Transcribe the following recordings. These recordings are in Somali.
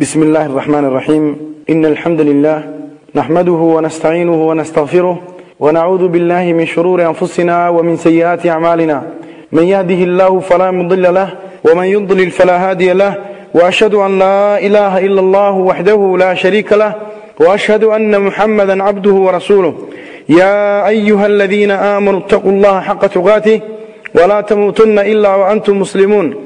بسم الله الرحمن الرحيم إن الحمد لله نحمده ونستعينه ونستغفره ونعوذ بالله من شرور أنفسنا ومن سيئات أعمالنا من يهده الله فلا مضل له ومن يضلل فلا هادي له وأشهد أن لا إله إلا الله وحده لا شريك له وأشهد أن محمدا عبده ورسوله يا أيها الذين آمنوا اتقوا الله حق تقاته ولا تموتن إلا وأنتم مسلمون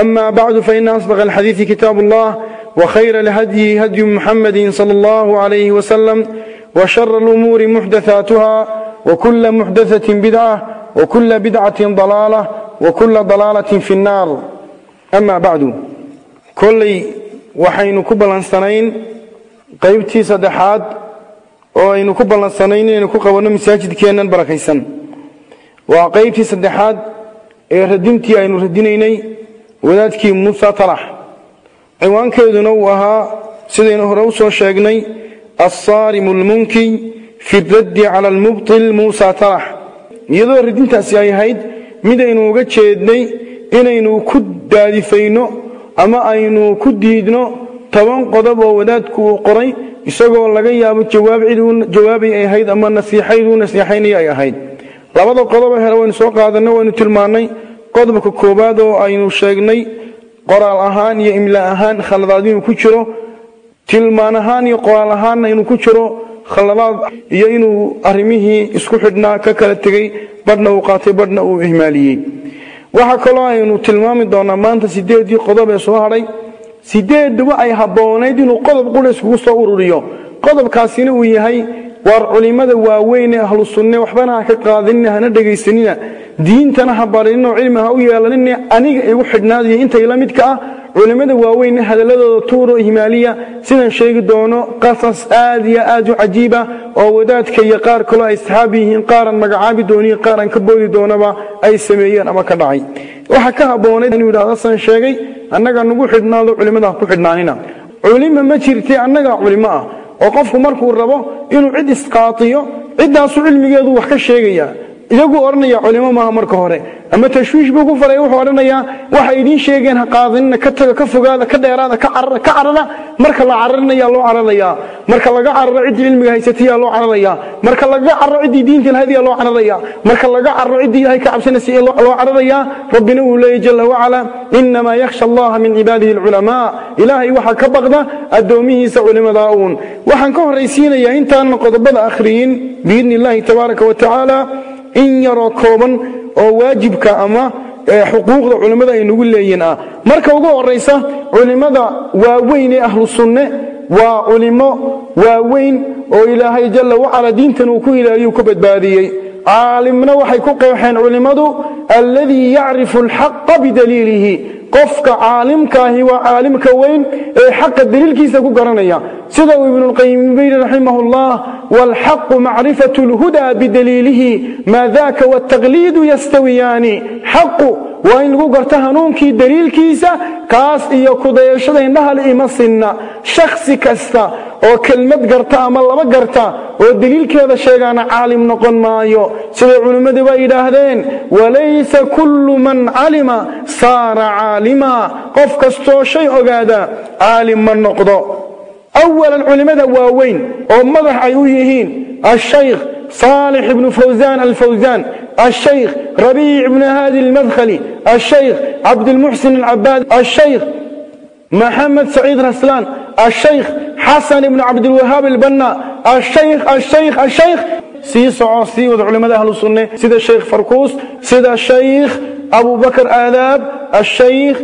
أما بعد فإن أصدق الحديث كتاب الله وخير الهدي هدي محمد صلى الله عليه وسلم وشر الأمور محدثاتها وكل محدثة بدعة وكل بدعة ضلالة وكل ضلالة في النار أما بعد كل وحين كبلا سنين قيبتي صدحات oo aynu ku ballansanayn inaynu ku qabanno masaajidkeennan barakaysan waa qaybtii saddexaad ee radintii aynu radinaynay wadaadkii muusa talax ciwaankeeduna uu ahaa sidaynu hore u soo sheegnay assaarimu almunkiy fi raddi cala almubtil muusa talax iyadoo radintaasi ay ahayd mid aynu uga jeednay inaynu ku daadifayno ama aynu ku diidno toban qodob oo wadaadku uu qoray isagoo laga yaabo jawaab cid jawaabay ay ahayd ama nasiixayd uu nasiixaynaya ay ahayd. Labada qodobo hele waynu soo qaadanay waynu tilmaannay qodobka koowaad oo aynu sheegnay qoraal ahaan iyo imla ahaan khaladaad inuu ku jiro tilmaan ahaan iyo qoraal ahaanna inuu ku jiro khaladaad iyo inuu arrimihii isku xidhnaa ka kala tegey badhna uu qaatay badhna uu ihmaaliyey. Waxaa kaloo aynu tilmaami doonaa maanta sideedii qodob ee soo hadhay sideedaba ay habboonayd inuu qodob qura iskugu soo ururiyo. Qodobkaasina uu yahay waar culimmada waaweyn ahlu sunne waxbana ha ka qaadinina hana dhegaysanina diintana ha barinino cilmi ha u yeelanina aniga igu xidhnaadiyo intay la midka ah. Culimmada waaweynne hadalladooda tuuro himaaliya sidaan sheegi doono qasas aad iyo aad u cajiiba oo wadaadka iyo qaar kaloo ay saxaabi yihiin qaaran magacaabi dooniyo qaaran ka boodi doonaba ay sameeyeen ama ka dhacay. Waxaa ka habboonayd inuu yidhahdo san sheegay annaga nagu xidhnaado culimmada ha ku xidhnaanina. Culimo ma jirtay annagaa culimo ah oo qofku markuu rabo inuu cid isqaatiyo ciddaasu cilmigeedu wax ka sheegaya iyaguu odhanaya culimo maaha marka hore. Ama tashwiish buu ku faray wuxuu odhanayaa waxay idiin sheegeen ha qaadanina ka taga ka fogaada ka dheeraada ka carara ka carara. Marka la cararinayaa loo cararayaa. Marka laga cararo ciddii cilmiga haysatayaa loo cararayaa. Marka laga cararo ciddii diinta lahadiyaa loo cararayaa. Marka laga cararo ciddii ilahay ka cabsanaysa loo cararayaa. Rabbina uu leeyahy jala wacala inamaa yakhsha allaha min cibaadihi alculamaa ilaahay waxaa ka baqda addoomihiisa culimadaa uun. Waxaan ka horraysiinayaa intaanan qodobada akhriyin biidni illahi tabaaraka wa tacaala in yaroo kooban oo waajibka ama xuquuqda culimmada ay nagu leeyihiin ah marka ugu horaysa culimmada waaweyn ee ahlu sunne waa culimo waaweyn oo ilaahay jalla wacala diintan uu ku ilaaliyu ka badbaadiyey. Caalimna waxay ku qeexeen culimmadu alladii yacrifu alxaqa bidaliilihi qofka caalimkaahi waa caalimka weyn ee xaqa daliilkiisa ku garanaya. Sida uu ibnulqayim yidhi raximah llah waalxaqu macrifatu lhudaa bidaliilihi maa daka waaltaqliidu yastawiyaani xaqu waa in lagu garto hanuunkii daliilkiisa kaas iyo kudayashada indhahal ima sinna. Shakhsi kasta oo kelmad garta ama laba garta oo daliilkeeda sheegaana caalim noqon maayo. Siday culimmaduba yidhaahdeen walaysa kullu man calima saara caalima. Qof kastoo shay ogaada caalim ma noqdo. Awalan culimmada waaweyn oo madax ay u yihiin ashaykh صالح بن فوزان الفوزان الشيخ ربيع بن هادي المدخلي الشيخ عبد المحسن العباد الشيخ محمد سعيد رسلان الشيخ حسن بن عبد الوهاب البنا الشيخ الشيخ الشيخ سي سعو سي علماء أهل السنة سيد الشيخ فركوس سيد الشيخ أبو بكر آذاب الشيخ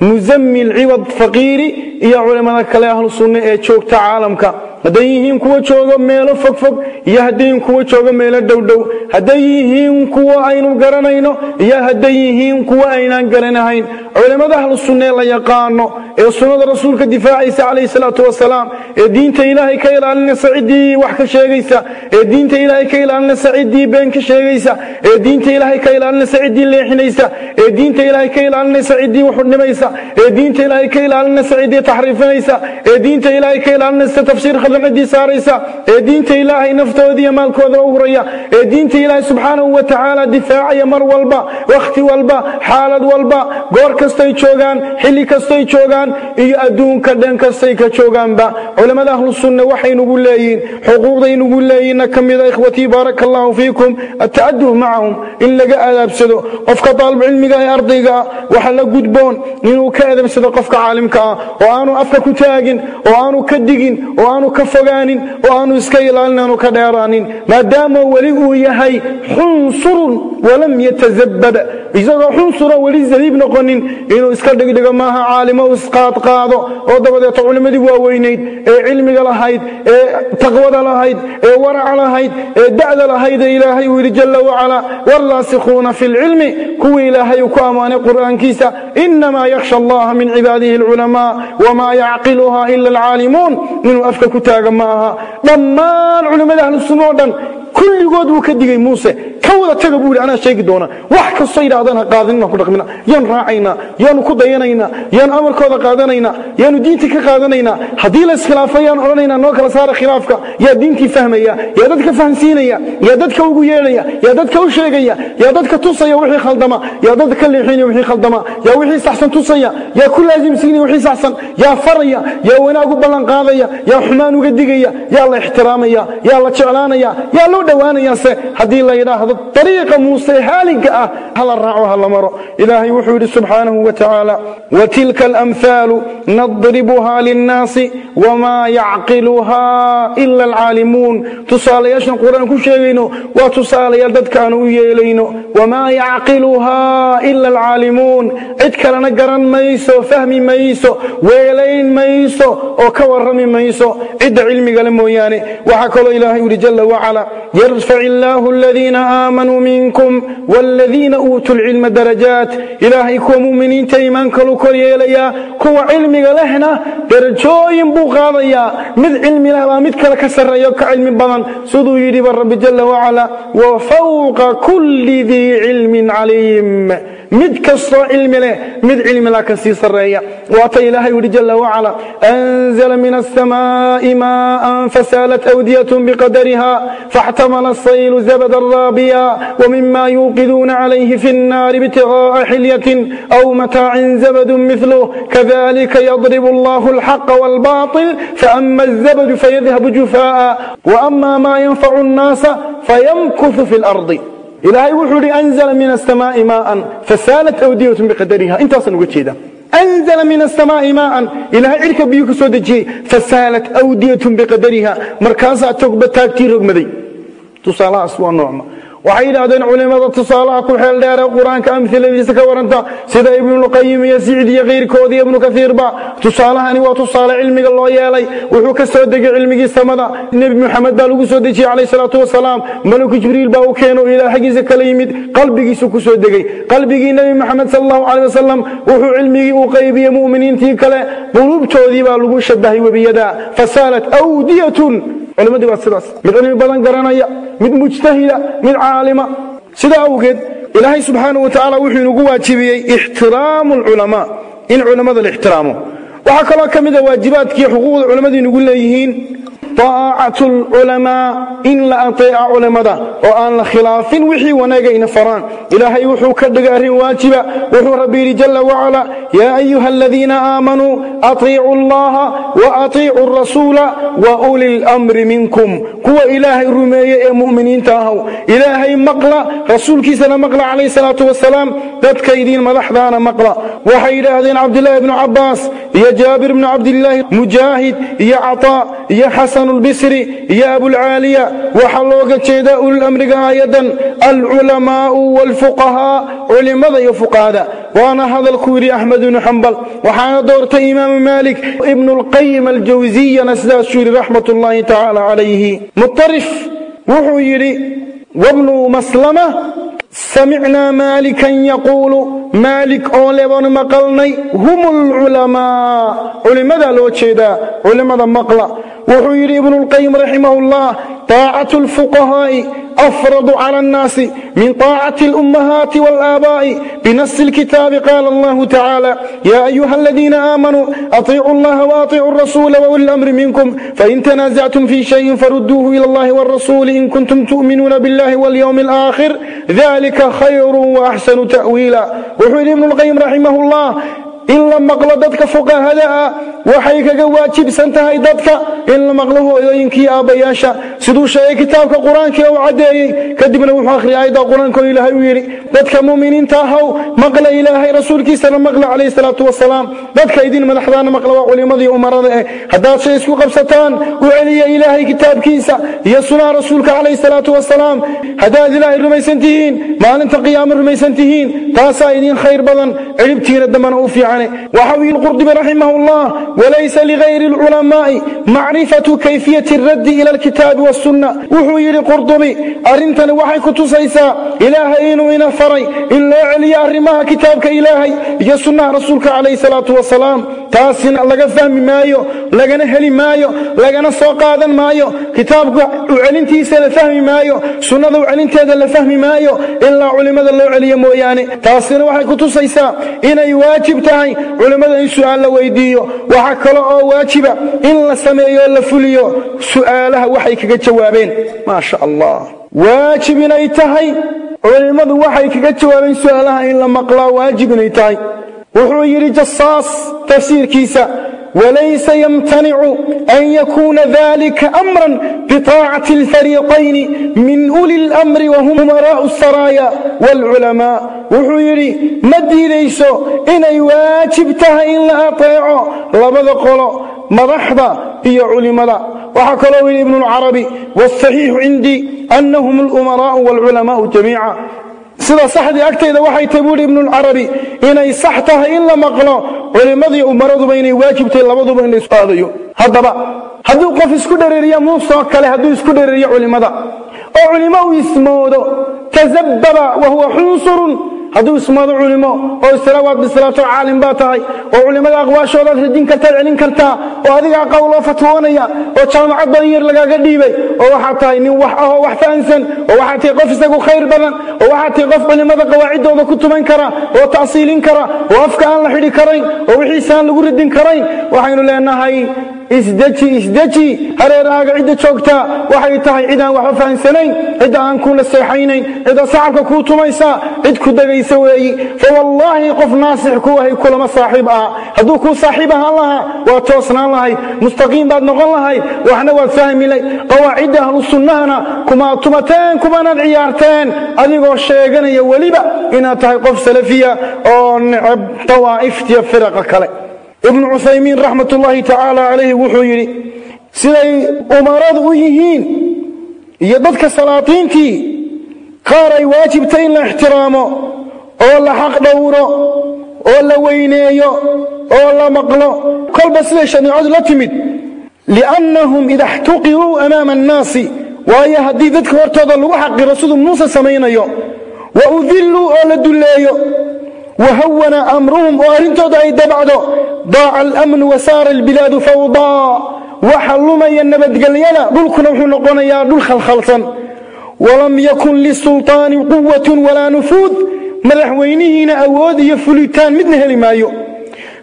muzammil ciwad faqiiri iyo culimmada kale ahlu sunne ee joogta caalamka hadday yihiin kuwa jooga meelo fogfog iyo hadday yihiin kuwa jooga meelo dhowdhow hadday yihiin kuwa aynu garanayno iyo hadday yihiin kuwa aynaan garanahayn culimmada ahlu sunnee la yaqaano ee sunnada rasuulka difaacaysa calayhi salaatu wasalaam ee diinta ilaahay ka ilaalinaysa ciddii wax ka sheegaysa ee diinta ilaahay ka ilaalinaysa ciddii been ka sheegaysa ee diinta ilaahay ka ilaalinaysa ciddii leexinaysa ee diinta ilaahay ka ilaalinaysa ciddii wuxudhimaysa ee diinta ilaahay ka ilaalinaysa ciddii taxriifinaysa ee diinta ilaahay ka ilaalinaysa tafsiir khaldan saaraysa ee diinta ilaahay naftooda iyo maalkooda u huraya ee diinta ilaahay subxaanahu wa tacaala difaacaya mar walba wakhti walba xaalad walba goor kastay joogaan xilli kastay joogaan iyo adduunka dhan kastay ka joogaanba. Culammada ahlu sunna waxay nugu leeyihiin xuquuqday nugu leeyihinna ka mida ikhwatii baaraka allahu fiikum ata'adub macahum in laga adaabsado qofka daalibcilmiga ee ardayga ah waxa la gudboon inuu ka adabsado qofka caalimka ah oo aanu afka ku taagin oo aanu ka digin oo aanu ka fogaanin oo aanu iska ilaalin aanu ka dheeraanin. Maadaama weli uu yahay xunsurun walam yatazabad isagoo xunsura weli zabiib noqonin inuu iska dhigdhigo maaha caalimo u isqaadqaado oo dabadeeto culimmadii waaweynayd ee cilmiga lahayd ee taqwada lahayd ee waraca lahayd ee da'da lahayd ee ilaahay uu yidhi jalla wacala waalraasikhuuna fi lcilmi kuwii ilaahay uu ku ammaanay qur'aankiisa inamaa yakhsha allaha min cibaadihi alculamaa wamaa yacqiluha ila alcaalimuun inuu afka ku taaga ma aha dhammaan culimmada ahlusunna oo dhan kulligood buu ka digay muuse ka wada taga buu yidhi anaa sheegi doona wax kastoo yidhahdaan ha qaadanin ha ku dhaqmina yaan raacaynaa yaanu ku dayanaynaa yaanu amarkooda qaadanaynaa yaanu diintii ka qaadanaynaa haddii la iskhilaafo yaan odhanaynaa noo kala saara khilaafka yaa diintii fahmaya yaa dadka fahamsiinaya yaa dadka ugu yeedhaya yaa dadka u sheegaya yaa dadka tusaya wixii khaldama yaa dadka ka leexinaya wixii khaldama yaa wixii saxsan tusaya yaa ku laasimsiinaya wixii saxsan yaa faraya yaa wanaag ballan qaadaya yaa xumaan uga digaya yaa la ixtiraamaya yaa la jeclaanaya yaa loo dhowaanayaase haddii la yidhaahdo dariiqa muuse haaliga ah hala raaco hala maro. Ilaahay wuxuu yidhi subxaanahu wa tacaala watilka alamhaalu nadribuha linnaasi wamaa yacqiluha ila alcaalimuun. Tusaalayaashan qur'aan ku sheegayno waa tusaalayaal dadkaanu u yeelayno. Wamaa yacqiluha ila alcaalimuun. Cid kalena garan mayso fahmi mayso weelayn mayso oo ka warrami mayso. Cidda cilmigale mooyaane. Waxaa kaloo ilaahay yidhi jalla wacala yarfac illaahu aladiina aamanuu minkum waaladiina uutuu lcilma darajaat ilaahay kuwa mu'miniinta iimaankalu kor yeelayaa kuwa cilmiga lehna darajooyin buu qaadayaa mid cilmi leh baa mid kale ka sarreeyo ka cilmi badan siduu yidhiba rabbi jalla wacala wa fawqa kulli dii cilmin caliim mid kastoo cilmi leh mid cilmila ka sii sarreeya waata ilaahay yidhi jalla wacala anzala min alsamaa'i maa'an fasaalat awdiyatun biqadariha faاxtamala الsayl zabda raabiya wmima yuuqiduuna calayhi fi الnaar ibtiغاءa xilyatin aw matاacin zabd mثlh kadalika yadrib اllah الxaqa wاlbaطil faأma الzabd fayadhab jufaءa وأma ma yanfac الnaasa faymkuث fi اlأrض ilaahay wuxuu hi anzla min asamaai maaan fasaalat awdiyat biqadariha. Intaasaan uga jeeda anzla min asamaai maaan. Ilaahay cirka biyu ka soo dejiyey fasaalat awdiyat biqadariha. Markaasaa togba taagtii rogmaday. Tusaalahaas waa noocma waxay yidhaahdeen culimmada tusaalaha ku xeel dheere qur'aanka amiladiisa ka waranta sida ibnulqayim iyo sicd iyo kayrkood iyo ibnu kaiirba tusaalahani waa tusaale cilmiga loo yeelay. Wuxuu ka soo degay cilmigii samada. Nebi muxamed baa lagu soo dejiyey calayh salaatu wasalaam. Malaku jibriil baa u keeno ilaa xaggiisa kala yimid. Qalbigiisu ku soo degey qalbigii nebi moxamed sal allahu caleh wasalam wuxuu cilmigii u qaybiyey mu'miniintii kale. Quluubtoodii baa lagu shabahay webiyada. Fasaalat awdiyatun culimmadii waa sidaas. Mid cilmi badan garanaya mid mujtahida mid caalima. Sidaa awgeed ilaahay subxaanahu wa tacaala wuxuu inugu waajibiyey ixtiraamu alculamaa in culammada la ixtiraamo waxaa kaloo ka mida ah waajibaadkii xuquuqda culammadu inugu leeyihiin taacatu lculamaa in la ateeca culimmada oo aan la khilaafin wixii wanaagay ina faraan. Ilaahay wuxuu ka dhigay arrin waajiba wuxuu rabbi yidhi jala wacala yaa ayuha aladiina aamanuu aiicu llaha wa rasuula wa uli lmri minkum. Kuwa ilaahay rumeeye ee mu'miniinta ahow ilaahay maqla rasuulkiisana maqla calayh salaatu wasalaam dadka idiin madaxdaana maqla. Waxay yidhaahdeen cabdilaahi bnu cabaas iyo jaabir bnu cabdilaahi mujaahid iyo cataa iyo xasanulbisri iyo abulcaaliya waxaa looga jeedaa ululmriga aayadan alculamaa'u waalfuqahaa culimmada iyo fuqahada. Waana hadalkuu yidhi axmed ibnu xambal waxaana doortay imaamu maalik ibnulqayim aljawsiyana sidaasuu yidhi raxmat ullaahi tacaala calayhi. Mutarif wuxuu yidhi wabnu maslama samicnaa maalikan yaquulu maalik oo leban maqalnay hum alculamaa culimmadaa loo jeedaa culimmada maqla wuxuu yidhi ibnulqayim raximahullah taacatu alfuqahaa'i afradu cala annaasi min taacati alummahaati walaabaa'i binasi alkitaabi qaala allahu tacaala yaa ayuha aladiina aamanuu atiicuu allaha waaطicuu alrasuula wauli lamri minkum fain tanaasactum fii shayin farudduuhu ila allahi walrasuuli in kuntum tu'minuuna biاllahi walyowmi alaakhir dalika khayru waaxsanu ta'wiila wuxuu yidhi ibnulqayim raximahullah إن لم أقل فوق هذا وحيك قواتي بسنتها ذاتك إن لم إلى إذنك يا أبا ياشا. سدوشا يا كتابك قرآنك يا وعدي كدب لهم آخر آيدا قرآنك إلى ويري. ذاتك مؤمنين تاهو مقل إلهي رسولك سنة مقل عليه الصلاة والسلام. ذاتك إذن من أحضان مقل وعلي مضي أمر ذي هذا الشيء يسكو قبستان وعلي إلهي كتابك إنسا يسنى رسولك عليه الصلاة والسلام. هذا إلى الرميسنتهين ما أنت قيام الرميسنتهين تاسا إذن خير بضن عربتين الدمان أوفي وحوي القرطبي رحمه الله وليس لغير العلماء معرفة كيفية الرد إلى الكتاب والسنة. وحوي القرطبي أرنتني وحي كتسيسا إلهي إنو إنا فري إلا علي أرمها كتابك إلهي. يا سنة رسولك عليه الصلاة والسلام تاسنا لغا فهم مايو لغا هلي مايو لغا سوقادا مايو. كتابك وعلنتي سلفهم مايو سنة وعلنتي لفهم مايو. إلا علماء الله علي موياني تاسنا وحي كتسيسا إنا يواجب تهي culimmada in su'aal la weydiiyo. Waxaa kale oo waajiba in la sameeyo la fuliyo. Su'aalaha waxay kaga jawaabeen. Maa sha allah waajib inay tahay. Culimmadu waxay kaga jawaabeen su'aalaha in la maqlaa waajib inay tahay. Wuxuu yidhi jasaas tafsiirkiisa وليس يمتنع أن يكون ذلك أمرا بطاعة الفريقين من أولي الأمر وهم أمراء السرايا والعلماء. وحيري مدي ليسو؟ إن واجبتها إلا أطيعه لبدا قولوا مضحضة هي علماء. وحكروا ابن العربي والصحيح عندي أنهم الأمراء والعلماء جميعا. Sida saxdii agtayda waxay tahay buuhi ibnulcarabi inay sax tahay in la maqlo culimmadii umaraduba inay waajibtahay labaduba in la isku aadayo. Haddaba hadduu qof isku dhereeriya muusoo kale hadduu isku dhereeriyo culimmada oo culimo uu ismoodo tazabbaba wa huwa xunsurun hadduu ismoodo culimo oo isla waad caalim baa tahay oo culimmada aqwaashoodaad radin kartaad celin kartaa oo adigaa qowloo fatwoonaya oo jaamacad badan yar lagaaga dhiibay oo waxaad tahay nin wax ahoo wax fahansan oo waxaad tahay qof isagu khayr badan oo waxaad tahay qof culimmada qawaaciddooda ku tuman kara oo ta'siilin kara oo afka aan la xidhi karayn oo wixiisa aan lagu radin karayn waxaynu leenahay isdeji isdeji. Hareeraaga cidda joogtaa waxay tahay cid aan waxba fahansanayn cidda aan kula seexaynayn cidda sacabka kuu tumaysaa cid ku degaysa weeyi. Fa wallaahi qof naasix ku ahay kulama saaxiib aha hadduu kuu saaxiib ahaan lahaa waa toosnaan lahayd mustaqiim baad noqon lahayd waxna waad fahmi layd qawaacidda ahlu sunnahana tumateen kumanaad ciyaarteen. Adigoo sheeganaya weliba inaad tahay qof salafiya oo necab dawaa'iftiyo firaqa kale ibnu cuthaymiin raxmat ullaahi tacaala calayhi wuxuu yidhi siday umaradu u yihiin iyo dadka salaatiintii qaar ay waajibtay in la ixtiraamo oo la xaq dhowro oo la weyneeyo oo la maqlo. Kolba siday shaniicadu la timid liannahum ida اxtuqiruu amaama annaasi. Waayo haddii dadka hortooda lagu xaqiro siduu muuse samaynayo wa udilluu oo la dulleeyo وهون أمرهم وأرنتود أي دبعدو. ضاع الأمن وسار البلاد فوضى. وحلما ينبت قليلا. دلكنا وحو يا دل خلخلصا ولم يكن للسلطان قوة ولا نفوذ. مدحوينهين أواد يفلتان مدنها لمايو.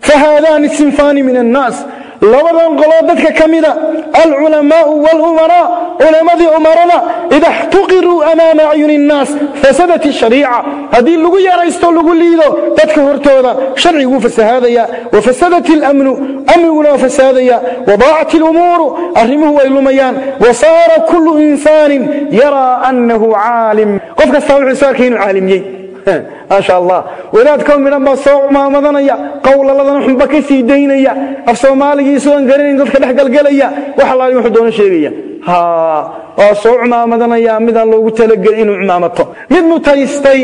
فهذان السنفان من الناس. لوضن قلوبتك كمذا العلماء والأمراء علماء أمرنا إذا احتقروا أمام أعين الناس فسدت الشريعة. هذه اللغة يا رئيس تولغ الليلو تتكفرت هذا شرعه فسهاذي وفسدت الأمن أمن فسهاذي وضاعت الأمور أرمه ويلميان وصار كل إنسان يرى أنه عالم. قفك استوى العسار كين العالمين maasha allah wadaadkoo midhan baa soo cumaamadanaya qowlaladana xunba ka sii daynaya. Af soomaaligii isagoon garanayn dadka dhex galgelaya wax allaali wuxuu doono sheegaya. Waa soo cumaamadanaya midaan loogu talagelin inuu cumaamato. Mid mutaystay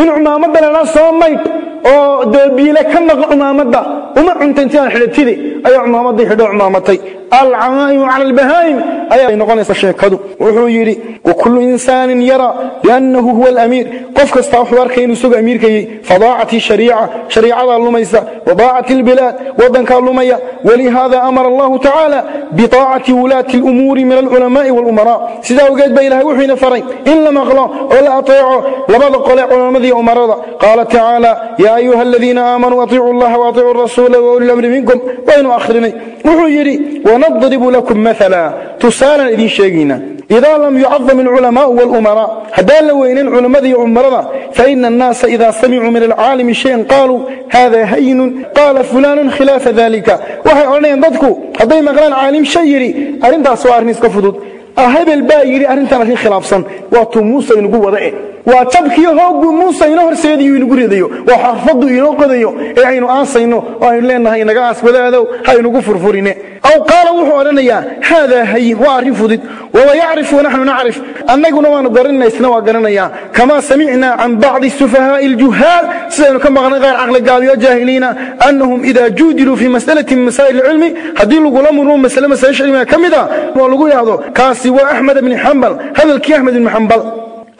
in cumaamadda lala soo maydh oo doobiile ka maqo cumaamadda uma cunta intii aan xidhatidi أي عمامة حد عمامتي. العمائم على البهائم. أي نقول نسأل كذو وحويري وكل إنسان يرى بأنه هو الأمير. قف حوار واركين سوق أمير كي. فضاعة الشريعة. شريعة اللوميسة وضاعة البلاد. وضنك اللمية ولهذا أمر الله تعالى بطاعة ولاة الأمور من العلماء والأمراء. سيدا وقيت بيلها وحين فرين إلا مغلا ولا أطيعه لبعض قلع علماء أمراء. قال تعالى يا أيها الذين آمنوا أطيعوا الله وأطيعوا الرسول وأولي الأمر منكم. وإن آخرين وحيري ونضرب لكم مثلا. تسالا إذن شيئين إذا لم يعظم العلماء والأمراء هدال وين العلماء ذي أمرنا فإن الناس إذا سمعوا من العالم شيئا قالوا هذا هين. قال فلان خلاف ذلك. وهي أولين ضدكو هدى مغران عالم شيري أرين دا نسك فدود hebel baa yidhi arrintan arrin khilaafsan. Waa tuu muuse inugu wada eh. Waa jabkiyo hoogguu muuse inoo horseediyo inagu ridayo waa xarfaddu inoo qodayo. Ee aynu aasayno oo aynu leenahay inaga aas wadaadow ha inugu furfurine aw qaala wuxuu odhanayaa haadaa hayin waa arrin fudud. Wawa yacrif wanaxnu nacrif. Annaguna waanu garanayna isna waa garanayaa kamaa samicnaa can bacdi sufahaa'i aljuhaal sidaynu ka maqnay qayr caqligaabiyo jaahiliina annahum idaa juudiluu fii mas'alatin min masaa'il ilcilmi haddii lagula murmo masale masaa'isha cilmiga ka mid ah oo lagu yidhaahdo kaasi waa axmed bni xambal hadalkii axmed ibni xambal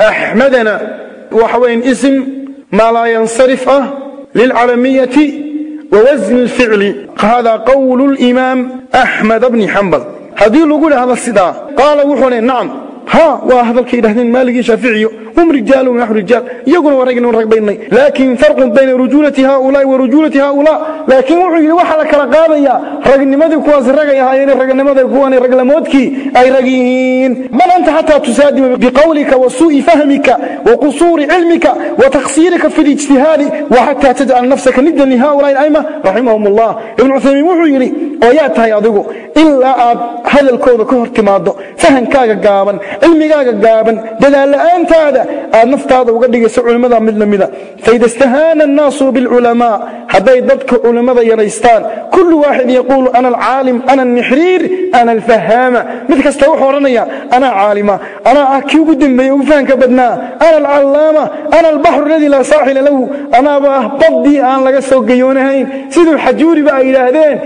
axmedana waxa weyan isim maa laa yansarif ah lilcalamiyati wawasni alficli hada qowlu limaam axmed bni xambal haddii lagu idhahdo sidaa qaala wuxuu le nacam ha waa hadalkay yidhahdeen maaligii shaaficiyo hum rijaalun naxnu rijaal iyaguna waa ragin rag baynay laakin farqun bayna rujuulati haaulaai wa rujuulati haaulaa laakiin wuxuu yidhi waxaa la kala qaadayaa ragnimadii kuwaasi ragay ahaayeen ragnimada kuwani raglamoodkii ay rag yihiin bal anta xataa tusaadima biqawlika wa suu'i fahmika wa qusuuri cilmika wa taksiirika fi lijtihaadi wa xataa tajcal nafsaka nidan lihaulaai aima raximahum allah ibnu cuthaymiin wuxuu yidhi oo yaa tahay adigu ilaa aad hadalkooda ka hor timaado fahankaaga gaaban cilmigaaga gaaban dadaalla'aantaada aad naftaada uga dhigayso culimmada mid la mida. Faida istahaana annaasu bilculamaa. Hadday dadka culimmada yaraystaan kullu waaxid yaquulu ana alcaalim ana almixriir ana alfahaama. Mid kasta wuxuu odhanaya anaa caalima anaa ah kii ugu dembeeye ugu fahanka badnaa. Ana alcallaama ana albaxru aladii laa saaxila lahu. Anaaba ah baddii aan laga soo gayoonahayn. Siduu xajuuriba ay yidhaahdeen.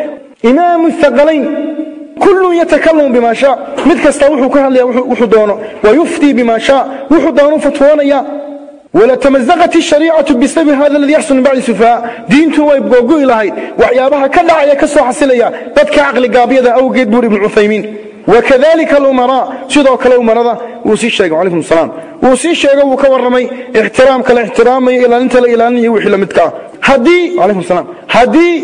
Imaamu thaqalayn kullun yatakalamu bima shaa mid kasta wuxuu ka hadlaya wuxuu doono. Wayuftii bima shaa wuxuu doono fatwoonaya. Walatamazaqat الshariicatu bisababi hada aladi yaxsul min bacdi sufahaa diintu way googo'i lahayd. Waxyaabaha ka dhacaya ka soo xasilaya dadka caqli gaabyada awgeed buuri ibnu cuthaymiin. Wakadalika alumaraa sidoo kale umarada wuu sii sheegay calaykum salaam. Wuu sii sheego wuu ka warramay. Ixtiraamka la ixtiraamayo ilaalinta la ilaalinayo wixii la midka ah. Haddii calaykum salaam haddii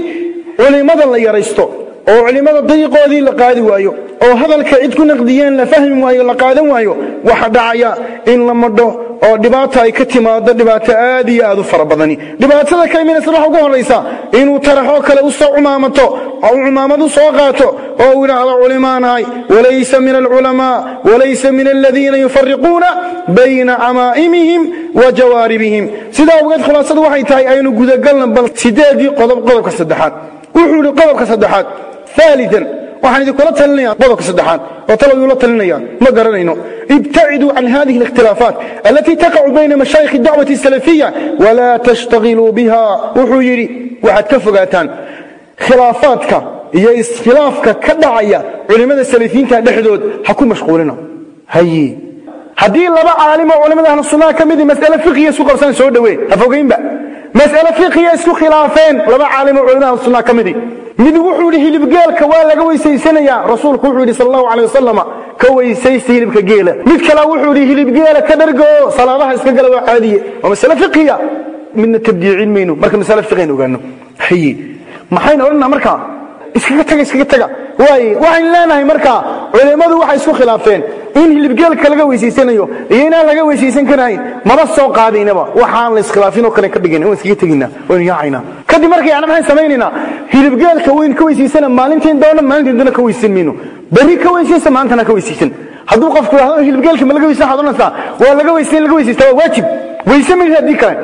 culimada la yaraysto oo culimmada dariiqoodii la qaadi waayo oo hadalka cid ku naqdiyeen la fahmi waayo la qaadan waayo waxa dhacaya in la madho oo dhibaata ay ka timaado dhibaato aad iyo aad u fara badani. Dhibaatada ka imanaysa waxa ugu horraysa inuu taraxoo kale u soo cumaamato oo cumaamad u soo qaato oo uu yidhaahdo culimaanahay walaysa min alculamaa walaysa min aladiina yufariquuna bayna camaa'imihim wa jawaaribihim. Sidaa awgeed khulaasadu waxay tahay aynu gudagalna bal sideedii qodob qodobka saddexaad. Wuxuu yidhi qodobka saddexaad ثالثا waxaan idinkula talinaya qodobka saddexaad oo talo yuu la talinaya ma garanayno ibtaciduu can hadihi الاkhtilaafaat alatii taqacu bayna mashaayikh الdacwati الsalafiya walaa tashtagiluu biha wuxuu yidhi waxaad ka fogaataan khilaafaadka iyo iskhilaafka ka dhacaya culimmada salafiyiinta dhexdood ha ku mashquulina haye haddii laba caalimo culimmada ahlu sunnaha ka midii mas'ale fiqiya isku qabsan soo dhowee ha fogaynba mas'ale fiqiya isku khilaafeen. Laba caalimo culimmada ahlu sunnaha ka midii mid wuxuu yidhi hilibgeelka waa laga weysaysanayaa rasuulku wuxuu yidhi sal allahu calay wasalam ka weysaysta hilibka geela. Mid kale wuxuu yidhi hilibgeela ka dhargoo salaadaha iska gala waa caadiye. Waa masale fiqiya midna tabdiicin mayno marka masale fiqiyan ogaano haye maxaynu odhanaa markaa iskaga taga iskaga taga. Waaye waxaynu leenahay markaa culimmadu waxay isku khilaafeen. In hilibgeelka laga weysaysanayo iyo inaan laga weysaysan karahayn maba soo qaadaynaba. Waxaan la iskhilaafin oo kale ka dhigayna waan iskaga tegaynaa waynu yaacaynaa kadib marka yana maxaan samaynaynaa hilibgeelka waynu ka weysaysana maalintiin doona maalintiin doona ka weysaysan mayno berri ka weysaysa maantana ka weysaysan hadduu qofku hilibgeelka ma laga weysan waxaad odhanaysaa waa laga weysan laga weysaysta waa waajib. Weyse maysa haddii kale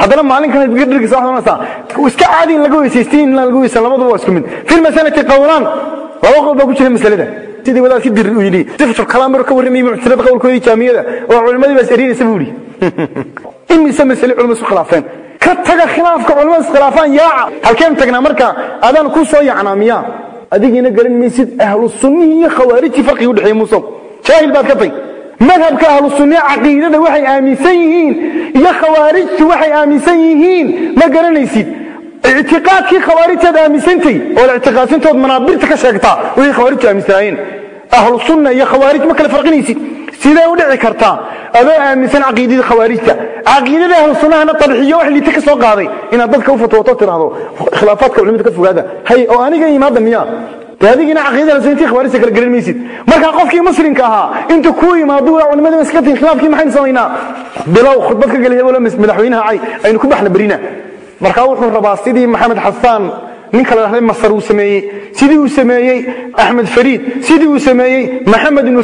haddana maalinkan hilibgeel dhirgiisa waxaad odhanaysaa iska caadi in laga weysaystay in laga weysan labaduba waa isku mid. Fi lmasalati laba qowl baa ku jira masalada. Sidii wadaadki dir uu yidhi. Sifatul kalaam ka warramayay muctasilada qowlkoodii jaamiyada. Oo culimmadii baas erinaysa buu yidhi. Imise masale culimadu isku khilaafeen. Ka taga khilaafka culimadu iskhilaafaan yaaca halkeen tagnaa marka adaan ku soo yacnaa adigiina garan maysid ahlu iyo khawaarijtii farqiga udhexeeya muusow jaahil baad ka tay madhabka ahlu sunniya caqiidada waxay aaminsan yihiin iyo khawaarijtu waxay aaminsan yihiin. Ma garanaysid? Ictiqaadkii khawaarijtaad aaminsantay oo ictiqaadsantood manaabirta ka sheegtaa wixii khawaarijtu aaminsanaayeen. Ahlu iyo khawaarij ma kala farqinaysid? Sidee u dhici kartaa adoo aaminsan caqiidadii khawaarijta. Caqiidada ahlu sunnahana wax liita ka soo qaaday. Inaad dadka u fatwooto tiraahdo khilaafaadka culimada ka fogaada. Hay oo aniga imaada miya dee adigiina caqiidada ahlu sunnati khawaarijta kala garan maysid. Marka qofkii muslimka ahaa inta kuu yimaado waa culimada iska tin khilaafkii maxaynu samaynaa bilow khudbad ka geliya wala madaxweynaha cay aynu ku baxna berina. Markaa wuxuu rabaa sidii maxamed xasaan ninka la dhahday masar uu sameeyey. Sidii uu sameeyey axmed fariid sidii uu sameeyey maxamed ibnu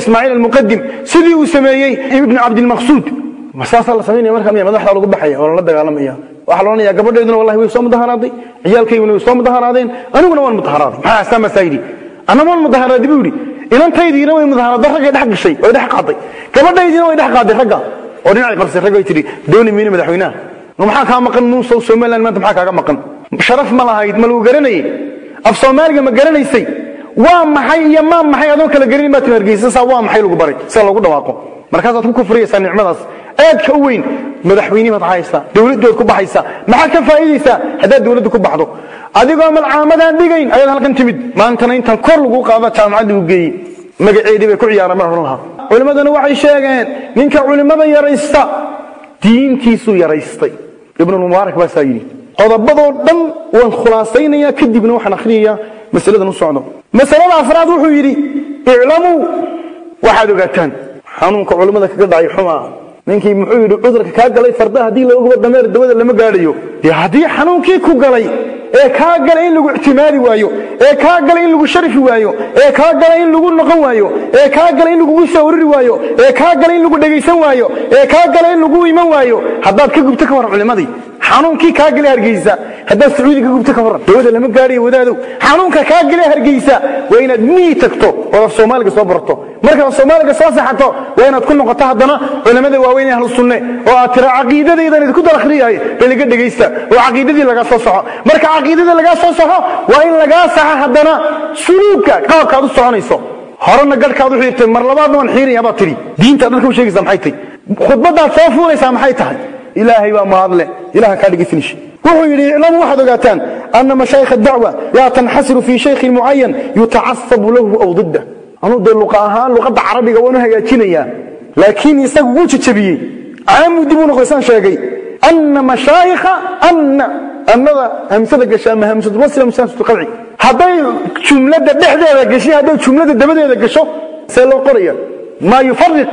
ismaaciil almuqadim sidii uu sameeyey ibnu cabdilmaqsuud saasaa la samaynaya marka miya madaxda lagu baxaya oo lala dagaalamaya? Waxaa la odhanaya gabadheeduna wallahi way soo mudaharaaday ciyaalkayguna soo mudaharaadeen aniguna waan mudaharaaday maxaa astaan baa saa yidhi anna waan mudaharaaday buu yidhi inantaydiina way mudaharaaday raggay dhex gashay way dhex qaaday. Gabadhaydiina way dhex qaaday ragga. Oo dhinacay qabsay ragga tidhi dooni mayne madaxweynaha maxaa kaa maqan? Muusow somaliland maanta maxaa kaaga maqan? Sharaf ma lahayd ma lagu garanayey? Af soomaaliga ma garanaysay? Waa maxay iyo maa maxay adoo kala garanin baad hargeysa saa waa maxay lagu baray sida loogu dhawaaqo markaasaad ku kufriyaysaa nicmadaas aadka u weyn madaxweyne baad haysaa dowladdood ku baxaysaa maxaad ka faa'iidaysaa? Haddaad dowladda ku baxdo. Adigoo malcaamadaan dhigayn ayaad halkan timid. Maantana intaan kor lagu qaada jaamacad lagu geeyey. Magaceedii bay ku ciyaaraan mar odhan lahaa. Culimmaduna waxay sheegeen ninka culimmada yaraysta diintiisuu yaraystay. Ibnulmubaarak baa saa yidhi qodobadoo dhan waan khulaasaynayaa kadibna waxaan akhriyayaa masaladan u socdo. Masalada afraad wuxuu yidhi iclamuu waxaad ogaataan xanuunka culimmada kaga dhacay xumaa ninkii muxuu yidhi cudurka kaa galay fardaha haddii laoguba dameer dawada lama gaadhayo dee haddii xanuunkii ku galay ee kaa galay in lagu ictimaadi waayo ee kaa galay in lagu sharfi waayo ee kaa galay in lagu noqon waayo ee kaa galay in lagugu soo waayo ee kaa galay in lagu dhegaysan waayo ee kaa galay in lagu iman waayo haddaad ka gubto ka waran culimmadii xanuunkii kaa gale hargeysa. Haddaad sacuudi ka gubto ka waran dawada lama gaadhayo wadaadow xanuunka kaa gale hargeysa waa inaad miyi tagto oo af soomaaliga soo barato markaad af soomaaliga soo saxato waa inaad ku noqoto haddana culimmada waaweyn ee ahlu oo aad tira caqiidadaydan idinku dal akhriyahay bal iga dhegaysta oo caqiidadii lagaa soo saxo marka caqiidada lagaa soo saxo waa in lagaa saxa haddana suluubka qaabkaad u soconayso. Horena gadhkaad u mar labaadna waan xiiraya baad tidhi. Diintaad dadka u sheegaysaa maxay tahy khudbadaad soo fuulaysaa maxay tahay ilaahay baa mahadle ilaha kaa dhegaysanaysa wuxuu yidhi iclamu waxaad ogaataan ana mashaayikh adacwa laa tanxasiru fii shaykhin mucayan yutacasabu lahu aw didda. Anuu dee luqa ahaan luqadda carabiga waanu hagaajinayaa. Laakiin isagu wuu jajabiyey. Caamuu dib u noqdaysaan sheegay. Ana mashaayikha ana annada hamsada gashaa ma hamsadulwasl ama hamsadulqalci hadday jumlada dhexdeeda gashay hadday jumlada dabadeeda gasho see loo qoraya maa yufariq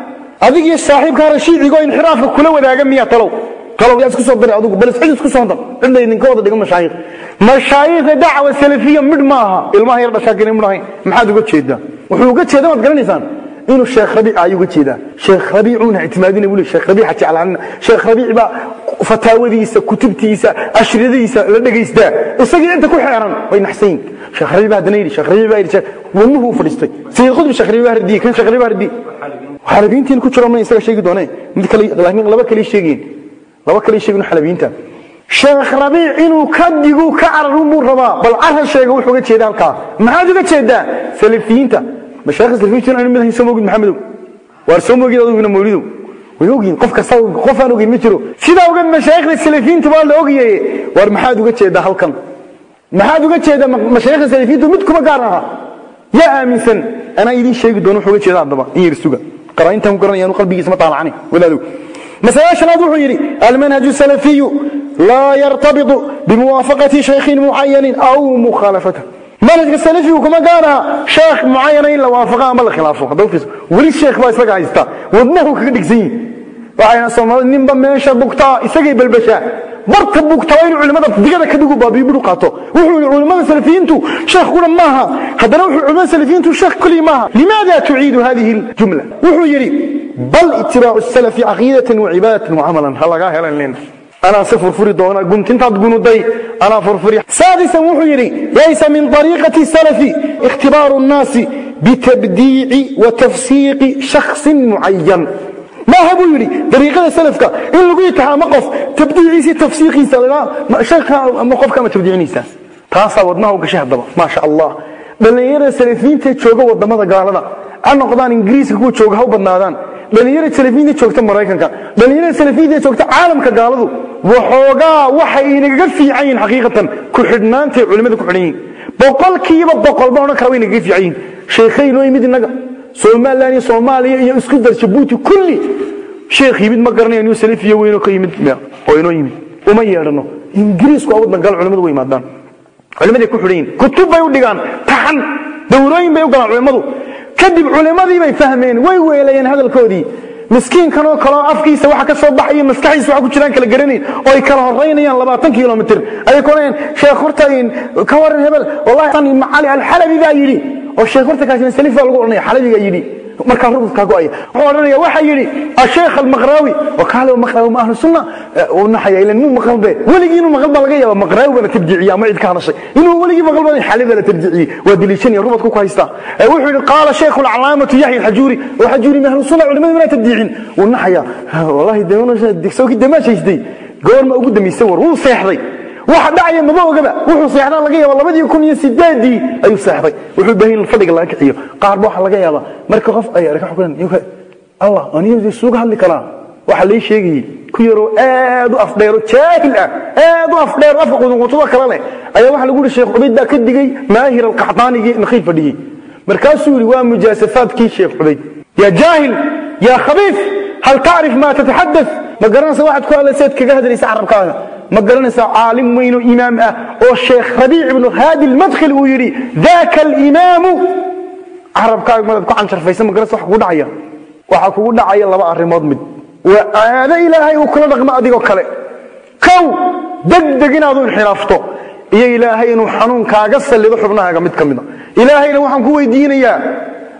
adigii saaxiibka rashiicigo inxiraafka kula wadaaga miyaa talow? Talow yaa isku soo diray adigu bal cid isku soo dar cid laydinka wada dhigo mashaayikh. Mashaayikha dacwa salafiya midh maaha ilmaha yar dhashaa kale midh maxaad uga jeedaa wuxuu uga jeeda waad garanaysaan? Inuu sheekh rabiic ayuu uga jeedaa. Sheekh rabiicuuna ictimaadina buu sheekh rabiica jeclaanina. Sheekh rabiic baa fataawadiisa kutubtiisa ashriyadiisa la dhegaystaa. Isagii inta ku xeeran way naxsayin sheekh rabiic baa haddana yidhi. Sheekh rabiic baa yidhi wadnuhu u fadhiistay. Sayid qudbi sheekh rabiic baa hardiyey kan sheekh rabiic baa hardiyey xalabiintiin ku jiro ma isaga sheegi doonee mid kale laakiin laba kale sheegeen laba kale sheegin xalabiinta. Sheekh rabiic inuu ka digu ka cararun buu rabaa. Bal carar sheega wuxuu uga jeeda halkaa maxaad uga jeedaa salafiyiinta mashaayikh salafiyiintu aan mid ahayn soo moogid maxamedow? Waar soo moogid adugina mawlidow way ogyihiin qof kasta qof ma jiro. Sidaa ogeed mashaayikhda salafiyiinta baa la ogayaye waar maxaad uga jeedaa halkan? Maxaad uga jeedaa mashaayikhda salafiyiintu mid kuma gaar aha. Yaa aaminsan anaa idiin sheegi doono wuxuu uga jeeda haddaba. In yar suga qaraa'intan ku garanayaanu qalbigiisa ma taalacanin walaadow masalaha shanaad wuxuu yidhi almanhaju salafiyu laa yartabitu bimuwaafaqati shaykhin mucayanin aw mukhaalafatan manhajka salafigu kuma gaanaha sheekh mucayana in la waafaqo ama la khilaafo. Haddafiiso weli sheekh baa isaga haysta. Wadnahu kaga dhigsan yihiin waxayna soomaalida ninba meesha bugtaa isagay balbashaa. marka bugtaa in culimada digada ka dhigu baabiyo buu qaato wuxuu culimada salafiyiintu sheekhuna maaha hadana wuxuu culimada salafiyiintu sheekh kali maaha limaada tu'iidu hadhihi aljumla wuxuu yiri bal ittiba'u as-salaf aqidatan wa ibadatan wa amalan halaga helan lin أنا صفر فري دونا قمت أنت تقول دي أنا فرفري سادسا وحيري ليس من طريقة السلف اختبار الناس بتبديع وتفسيق شخص معين maaha buu yidhi dariiqada salafka in lagu itixaamo qof tabdiiciisi tafsiiqiisa ama qofka ama tabdiiciniisaas taasaa wadnaha u gashay haddaba maasha allah dhallinyarada salafiyiinta jooga waddamada gaalada ha noqdaan ingiriiska kuwa jooga ha u badnaadaan. Dhallinyarada salafiyiinta joogta maraykanka dhallinyarada salafiyiinta joogta caalamka gaaladu waxoogaa waxay inagaga fiican yihiin xaqiiqatan ku xidhnaantay culimada ku xidhan yihiin. Boqolkiiba boqol baan odhan kara way inagaga fiican yihiin. Sheekhay inoo yimid innaga somalilan iyo soomaaliya iyo isku dar jabuuti kulli sheekh yimid ma garanayo inuu salafiya weynoo ka yimid oo inoo yimid. Uma yeedhano ingiriisku waa waddan gal culimadu way yimaadaan culimaday ku xidhan yihiin kutub bay u dhigaan taxan dawrooyin bay u galaan culimmadu. Kadib culimmadii bay fahmeen way weelayeen hadalkoodii. Miskiinkan oo afkiisa waxa ka soo baxaya maskaxdiisa waxa ku jiraan kala garanayn oo kala horaynayaan labaatan kilomitr ayay kuleeyeen sheekh horta ka waran hebel wallahi macali alxalabi baa yidhi oo sheekh horta kaasina salif baa lagu odhanaya xalabiga yidhi markaa rubudkaa go'aya. Wuxuu odhanaya waxa yidhi asheekh almaqraawi. Oo kaale maqraawi ma ahlu sunna uu naxaya ilan muu maqalbe weligii inuu maqal baa laga yaaba maqraawi baa la tabdiiciya ama cid ka hadashay inuu weligii maqal baa xalib baa la tabdiiciyey waa deliishanaya rubadku ku haystaa wuxuu yidhi qaala sheekhu alcalaamatu yaxya alxajuuri oo xajuuri ma ahlu sunna culimadu mana tabdiicin wuu naxaya wallahi degsooki damaashaystay. Goorma ugu damaysay war wuu seexday waxa dhacaya maba ogaba. Wuxuu seexdaa laga yaaba labadii kun iyo sideedii ayuu seexday. Wuxuu baahan in fadhiga laga kiciyo qaar ba waxa laga yaaba marka qof ay arka xukunan allah aniga suuga hadli karaa waxa lay sheegayay ku yaroo aad u afdheero jaahil ah aad u afdheero afka qudunqutuba kala leh. Ayaa waxa lagu yidhi sheekh cubayd baa ka digay maahir alqaxdaanigii nakhii fadhiyey markaasuu yidhi waa mujaasafaadkii sheekh cubayd. Yaa jaahil yaa khabiif hal tacrif maa tataxadath ma garanaysa waxaad ku hadlayseed kaga hadlaysa carabkaaga ma garanaysaa caalim weyn oo imaam ah oo sheekh rabiic ibnu haadi lmadkhil uu yidhi daaka alimaamu carabkaaga madaad ku cansharfaysa ma garanaysa waxa kugu dhacaya? Waxaa kugu dhacaya laba arrimood mid. Waa caado ilaahay uu kula dhaqmo adigoo kale. Kow degdeg inaad u inxiraafto. Iyo ilaahay inuu xanuun kaaga sallido xubnahaaga mid ka mida ilaahayna waxaan ku weydiinayaa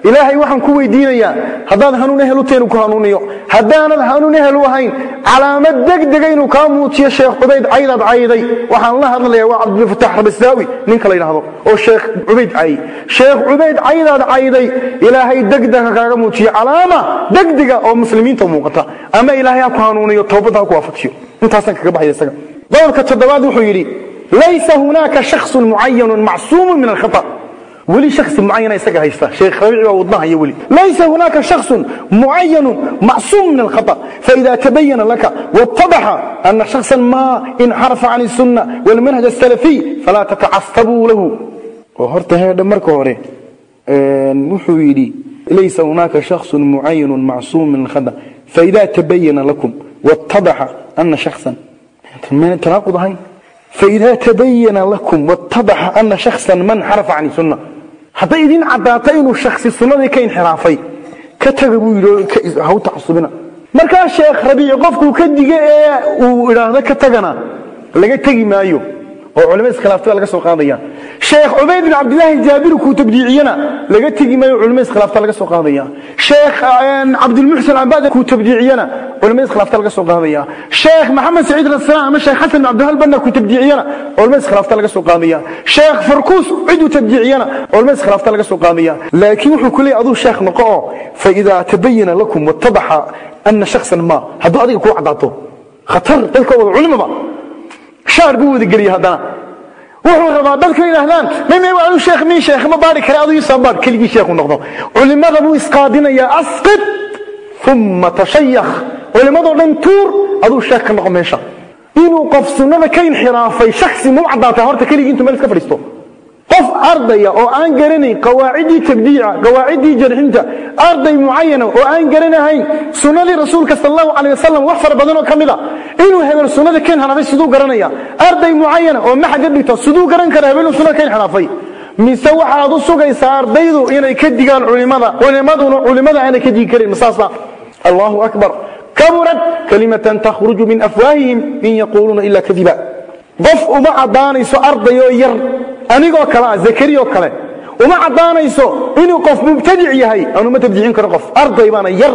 ilaahay waxaan ku weydiinayaa haddaad hanuun ehel u tahay inuu ku hanuuniyo haddaanad hanuun ehel ahayn calaamad degdega inuu kaa muujiyo sheekh cubayd caydaad cayday. Waxaan la hadlayaa waa cabdilfataax rabasaawi ninka la yidhaahdo oo sheekh cubayd cayay. Sheekh cubayd caydaad cayday ilaahay degdega kaaga muujiyo calaama degdega oo muslimiinta muuqata. Ama ilaahay ha ku hanuuniyo toobadda ha ku waafajiyo intaasaan kaga baxaya isaga. Qodobka toddobaad wuxuu yidhi laysa hunaaka shaksun mucayanun macsuumun min alkhata ولي شخص معين يسقى هيستا شيخ ربيع وضناها يا ولي ليس هناك شخص معين معصوم من الخطأ فإذا تبين لك واتضح أن شخصا ما انحرف عن السنة والمنهج السلفي فلا تتعصبوا له وهرت هذا مركو هوري محويلي ليس هناك شخص معين معصوم من الخطأ فإذا تبين لكم واتضح أن شخصا من التناقض هاي فإذا تبين لكم واتضح أن شخصا من حرف عن السنة hadday idin caddaatay inuu shaksi sunnadii ka inxiraafay ka taga buu yidhi ha u tacasubina. Markaa sheekh rabiici qofkuu ka diga ee uu idhaahdo ka tagana laga tegi maayo oo culimada iskhilaaftada laga soo qaadaya. Sheekh cubayd bin cabdillaahi jaabir kuu tabdiiciyana laga tegi maayo culimada iskhilaafta laga soo qaadaya. Sheekh cabdilmuxsin cabaad kuu tabdiiciyana culimada iskhilaafta laga soo qaadaya. Sheekh maxamed saciid raslaan ama sheekh xasan bin cabdihal banna kuu tabdiiciyana culimada iskhilaafta laga soo qaadaya. Sheekh farkuus ciduu tabdiiciyana culimada iskhilaafta laga soo qaadaya. Laakiin wuxuu ku leeyahay aduu sheekh noqo oo faidaa tabayana lakum wattabaxa ana shaksan ma. Hadduu adiga kuu caddaato khatar dadka wada culimaba shaar buu wada geliya haddana wuxuu rabaa dadka yidhaahdaan mime adu sheekh min sheekh ma baari kare aduu isoo baar keligii sheekhu noqdo culimada buu isqaadinayaa asqid uma tashayakh culimadoo dhan tuur aduu sheekh ka noqo meesha inuu qof sunnada ka inxiraafay shaksi mau caddaatay horta keligii intuu meel iska fadhiisto qof ardaya oo aan garanayn qawaaciddii tabdiica qawaaciddii jarxinta arday mucayana oo aan garanahayn sunnadii rasuulka sal allahu calay wasalam wax fara badan oo ka mid a. Inuu hebel sunnada ka inxiraafay siduu garanaya. Arday mucayana oo maxaga dhigta siduu garan kara hebel inuu sunnada ka inxiraafay mise waxaad u sugaysaa ardaydu inay ka digaan culimada culimaduna culimada aanay ka digi karin masaasa allahu akbar. Kaburad kalimatan takhruju min afwaahihim in yaquuluuna ila kadiba qof uma caddaanayso ardayoo yar anigoo kale ah zakariyoo kale uma caddaanayso inuu qof mubtadic yahay anuma tabdiicin karo qof arday baana yar.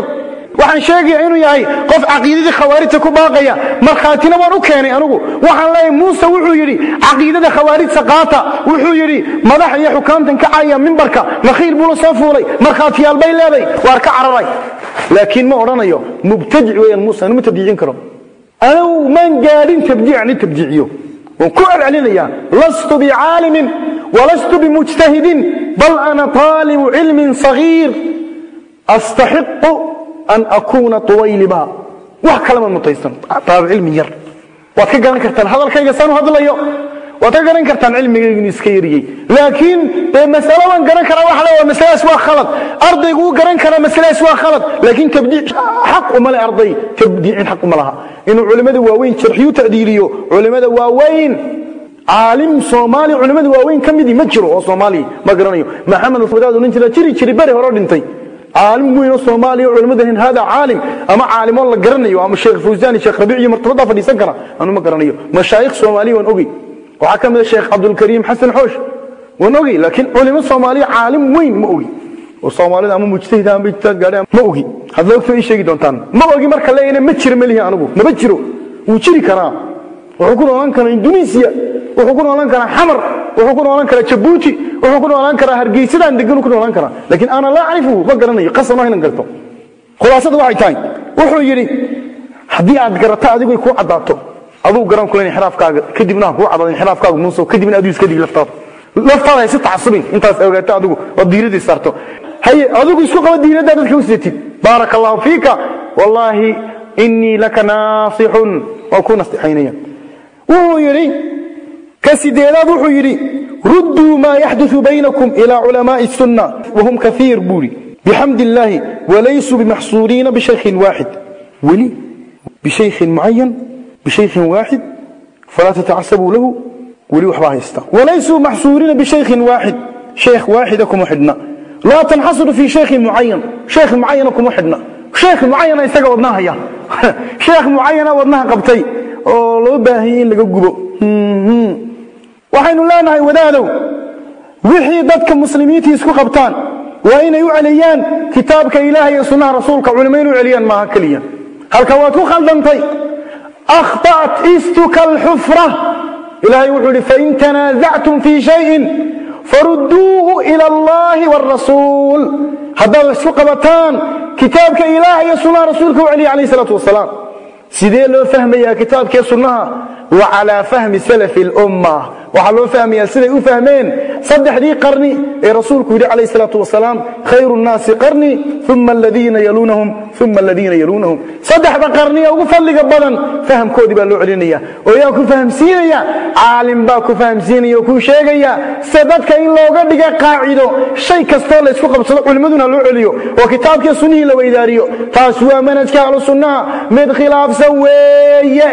Waxaan sheegaya inuu yahay qof caqiidadii khawaarijta ku baaqaya markhaatina waan u keenay anigu. Waxaan leeyahay muuse wuxuu yidhi caqiidada khawaarijta qaata. Wuxuu yidhi madax iyo xukaamtan ka caya mimbarka nakhiil buu la soo fuulay markhaatiyaal leeday waar ka cararay. Laakiin ma odhanayo mubtadic weeyaan muuse anuma tabdiicin karo. Anigu maan gaadhin tabdiic ani tabdiiciyo waan ku celcelinayaa lastu bicaalimin walastu bimujtahidin bal ana taalibu cilmin sagiir astaxiqu an akuuna tuwayliba. Wax kalama mutaysan taaba cilmi yar. Waad ka garan kartaan hadalkayga saan u hadlayo waad ka garan kartaan cilmigaygu iska yariyey laakiin dee masalo garan karaa waxa le masaladaas waa khalad. Ardaygu wuu garan karaa masaladaas waa khalad. Laakiin tabdiic xaq uma le arday tabdiicin xaq uma laha. Inuu culimmada waaweyn jarxiyu ta'diiliyo culimmada waaweyn caalim soomaali culimmada waaweyn ka midii ma jiro oo soomaaliya ma garanayo. Maxamed wadaad odhan jira jiri jiri beri hore dhintay. Caalim weyn oo soomaaliya culimmadan hada caalim. Ama caalimo la garanayo ama sheekh fawzani sheekh rabiic iyo martabadaa fadhiisan kara. Anu garanayo. Mashaayikh soomaaliya waan ogey waxaa ka mid a sheekh cabdulkariim xasan xoosh waan ogey laakiin culimo soomaaliya caalim weyn ma ogi. Oo soomaalida ama mujtahid ama ijtihaad gaadhay ma ogi. Hadda ogta ii sheegi doontaan ma ogi marka leeyana ma jiro melihi anigu maba jiro. Wuu jiri karaa. Wuxuu ku noolaan karaa indonesiya wuxuu ku noolaan karaa xamar wuxuu ku noolaan karaa jabuuti wuxuu ku noolaan karaa hargeysadaan degan ku noolaan karaa. Laakiin ana laa acrifuhu ma garanayo qasab ma inan garto. Khulaasada waxay tahay. Wuxuu yidhi haddii aad garato adigu ay kuu caddaato aduu garan kula inxiraafkaaga kadibna ku cadad inxiraafkaaga muuso kadibna aduu iska dhig laftaada laftaada ay si tacasubin intaas ogaato adigu oo diiradii saarto. Haye adigu isku qaba diiradda dadka u siitid baaraka allahu fiika. Wallaahi innii laka naasixun waa ku nastiixaynaya wuxuu yidhi ka sideedaad wuxuu yidhi rudduu maa yaxduu baynakum ilaa culamaa'i sunna wahum kaiir buu yidhi. Bixamdi illaahi walaysuu bimaxsuuriina bishaykin waaxid weli bishaykin mucayan bishaykhin waaxid falaa tatacasabuu lahu weli waxbaa haysta walaysuu maxsuuriina bishaykhin waaxid sheekh waaxida kuma xidhna laa tanxasiru fii shaykhin mucayan sheekh mucayana kuma xidhna sheekh mucayana isaga wadnaha haya sheekh mucayana wadnaha qabtay oo loo baahiyey in laga gubo waxaynu leenahay wadaadow wixii dadka muslimiintii isku qabtaan waa inay u celiyaan kitaabka ilaah iyo sunnaha rasuulka culimo inu celiyaan maaha keliya halka waad ku khaldantay akhta'at istuka alxufra ilaahay wuxuu idhi fain tanaasactum fii shayin farudduuhu ila allahi wاrasuul haddaad isku qabataan kitaabka ilaah iyo sunnaha rasuulka u celiya calayh salaatu wasalaam sidee loo fahmayaa kitaabkii sunnaha wa waxaa loo fahmayaa siday u fahmeen saddexdii qarni ee rasuulku yidhi calayh salaatu wasalaam khayru nnaasi qarni uma aladiina yaluunahum uma aladiina yaluunahum. Saddexda qarni ee ugu fadliga badan fahamkoodii baa loo celinaya oo yaa ku fahamsiinaya? Caalim baa ku fahamsiinaya oo kuu sheegaya se dadka in looga dhiga qaacido shay kastoo la ysku qabsado culimmaduna loo celiyo oo kitaabkii sunnihii la weydaariyo. Taas waa manhajka ahlu mid khilaafsan weeye.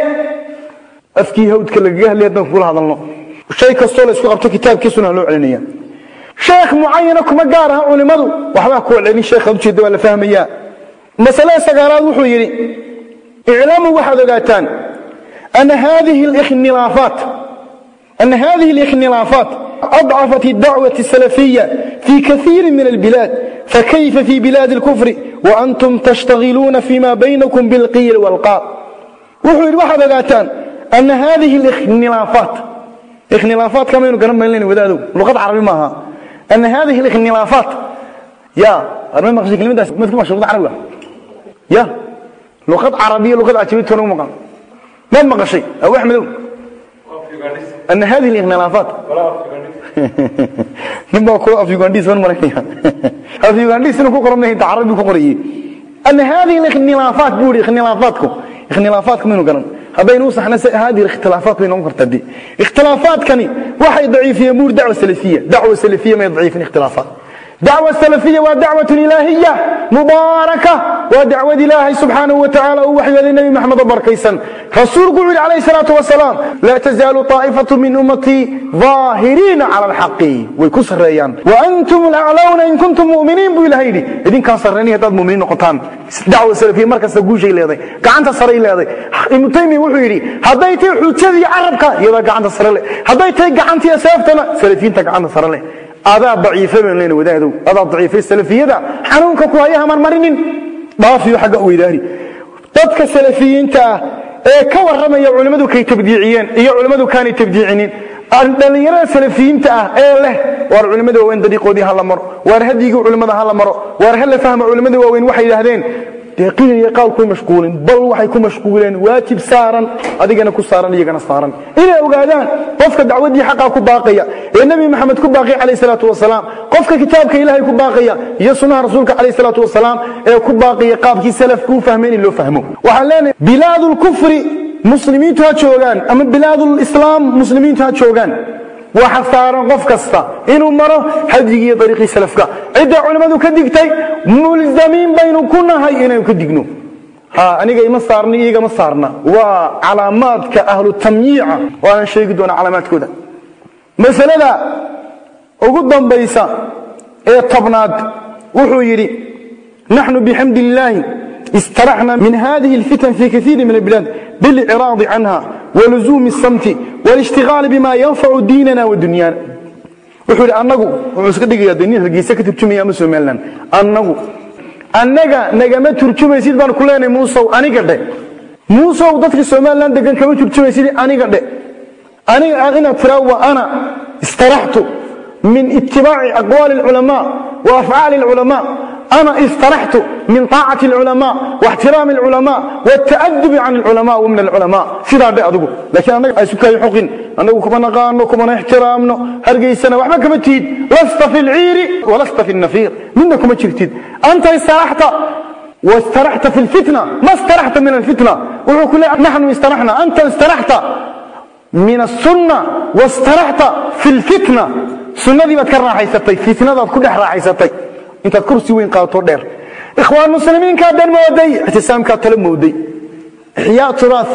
Afkii hawdka lagaga hadlay haddaan kugula hadalno شيء كسول اسكو قبطو كتاب كسونا لو علينيا شيخ معين اكو مقارها علي مدو وحبا اكو علي شيخ هذو شيء دوالة فهم اياه مسألة سقارات وحو يري. اعلاموا واحد وقاتان أن هذه الاخنرافات أن هذه الاخنرافات أضعفت الدعوة السلفية في كثير من البلاد. فكيف في بلاد الكفر؟ وأنتم تشتغلون فيما بينكم بالقيل والقاء. وحو يري واحد وقاتان أن هذه الاخنرافات اخنلافات كما ينقرن ما لين ودادو لغة عربي ماها أن هذه الاخنلافات يا أنا ما قصدي كلمة ما تكون مشروط عربية؟ يا لغة عربية لغة عجميه تنو مقام. ما ما مقشي أبو أحمد. أن هذه الاخنلافات نبا كو افيغانديس وان مركيا افيغانديس انو كقرنه إنت عربي كقريه أن هذه الاخنلافات بوري اخنلافاتكم اخنلافاتكم منو قرن هذا صحنا هذه الاختلافات بين أمكر تدي اختلافات كني. واحد ضعيف يمور دعوة سلفية. دعوة سلفية ما يضعيف اختلافات. Dacwa salafiya waa dacwatun ilaahiya mubaaraka waa dacwad ilaahay subxaanahu wa tacaala uu waxyooday nebi maxamed oo barkaysan rasuulku wuxuu yidhi calayhi salaatu wasalaam laa tazaalu taa'ifatu min ummatii daahiriina cala alxaqi way ku sarreeyaan wa antum alaclawna in kuntum mu'miniin buu ilahay yidhi idinkaan sarreynay haddaad mu'miniin noqotaan dacwa salafiya markasta guushay leeday gacanta saray leeday ibnu taymiya wuxuu yidhi hadday tahay xujadii carabka iyadaa gacanta sare leh hadday tahay gacantiiyo seeftana salafiyiinta gacanta sare leh adaa daciifa baan leena wadaadow adaa daciifay salafiyada xanuunka ku haya hamarmarinin dhaafiyo xagga u idaari. Dadka salafiyiinta ah ee ka warramaya culimmadu kay tabdiiciyeen iyo culimmadu kaanay tabdiicinin. Dhallinyarada salafiyiinta ah ee leh waar culimmada waaweyn dariiqoodii ha la maro. Waar hadyigii culimmada ha la maro. Waar ha la fahmo culimmada waaweyn waxay yidhaahdeen dee mashquulin bal waxay ku mashquuleen waajib saaran adigana ku saaran iyagana inay ogaadaan qofka dacwaddii xaqaa ku baaqaya ee nebi maxamed ku baaqaya calayh salaatu kitaabka ilaahay ku baaqaya iyo sunnaha rasuulka calayh salaatu wasalaam ku baaqaya qaabkii salafku u fahmay in loo fahmo. Waxaan muslimiintu ha joogaan ama bilaadu lislaam muslimiintu ha joogaan waxa saaran qof kasta inuu maro hadyigii iyo dariiqii salafka. Cidda culimadu ka digtay mulzamiin baynu ku nahay inaynu ka digno. Aniga ima saarna iiga saarna. Waa calaamaadka ahlu tamyiica waanan sheegi doonaa calaamaadkooda. Masalada ugu dambaysa ee tobnaad wuxuu yidhi naxnu bixamdi illaahi istaraxna min hadihi alfitan fii kaiiri min albilaad bilciraadi canha waluzuumi samti walishtiqaali bimaa yanfacu diinana wa wuxuu idhi annagu wuxuu iska dhigayaa de hargeysa ka turjumaya ama somalilan annagu annaga nagama turjumaysid baan ku leenahay muusow aniga dhe muusow dadka somalilan degan kama turjumaysid aniga dhe aniga inaad tiraa wa ana istaraxtu min itibaaci aqwaali alculamaa wa afcaali alculamaa أنا استرحت من طاعة العلماء واحترام العلماء والتأدب عن العلماء ومن العلماء سيدا بي أدقو لكن أنا أسكا يحقن أنا كما نقانو كما نحترامنو هرقي سنة وحبا كما تيد لست في العير ولست في النفير منكم تشرتيد أنت استرحت واسترحت في الفتنة ما استرحت من الفتنة وكل نحن استرحنا أنت استرحت من السنة واسترحت في الفتنة سنة دي بتكرر راحيستي فتنة دي كلها راحيستي intaad kursi weyn qaadato dheer. Ikhwaan muslimiinkaa dan mooday ictisaamkaa tala mooday. Ixyaa turaas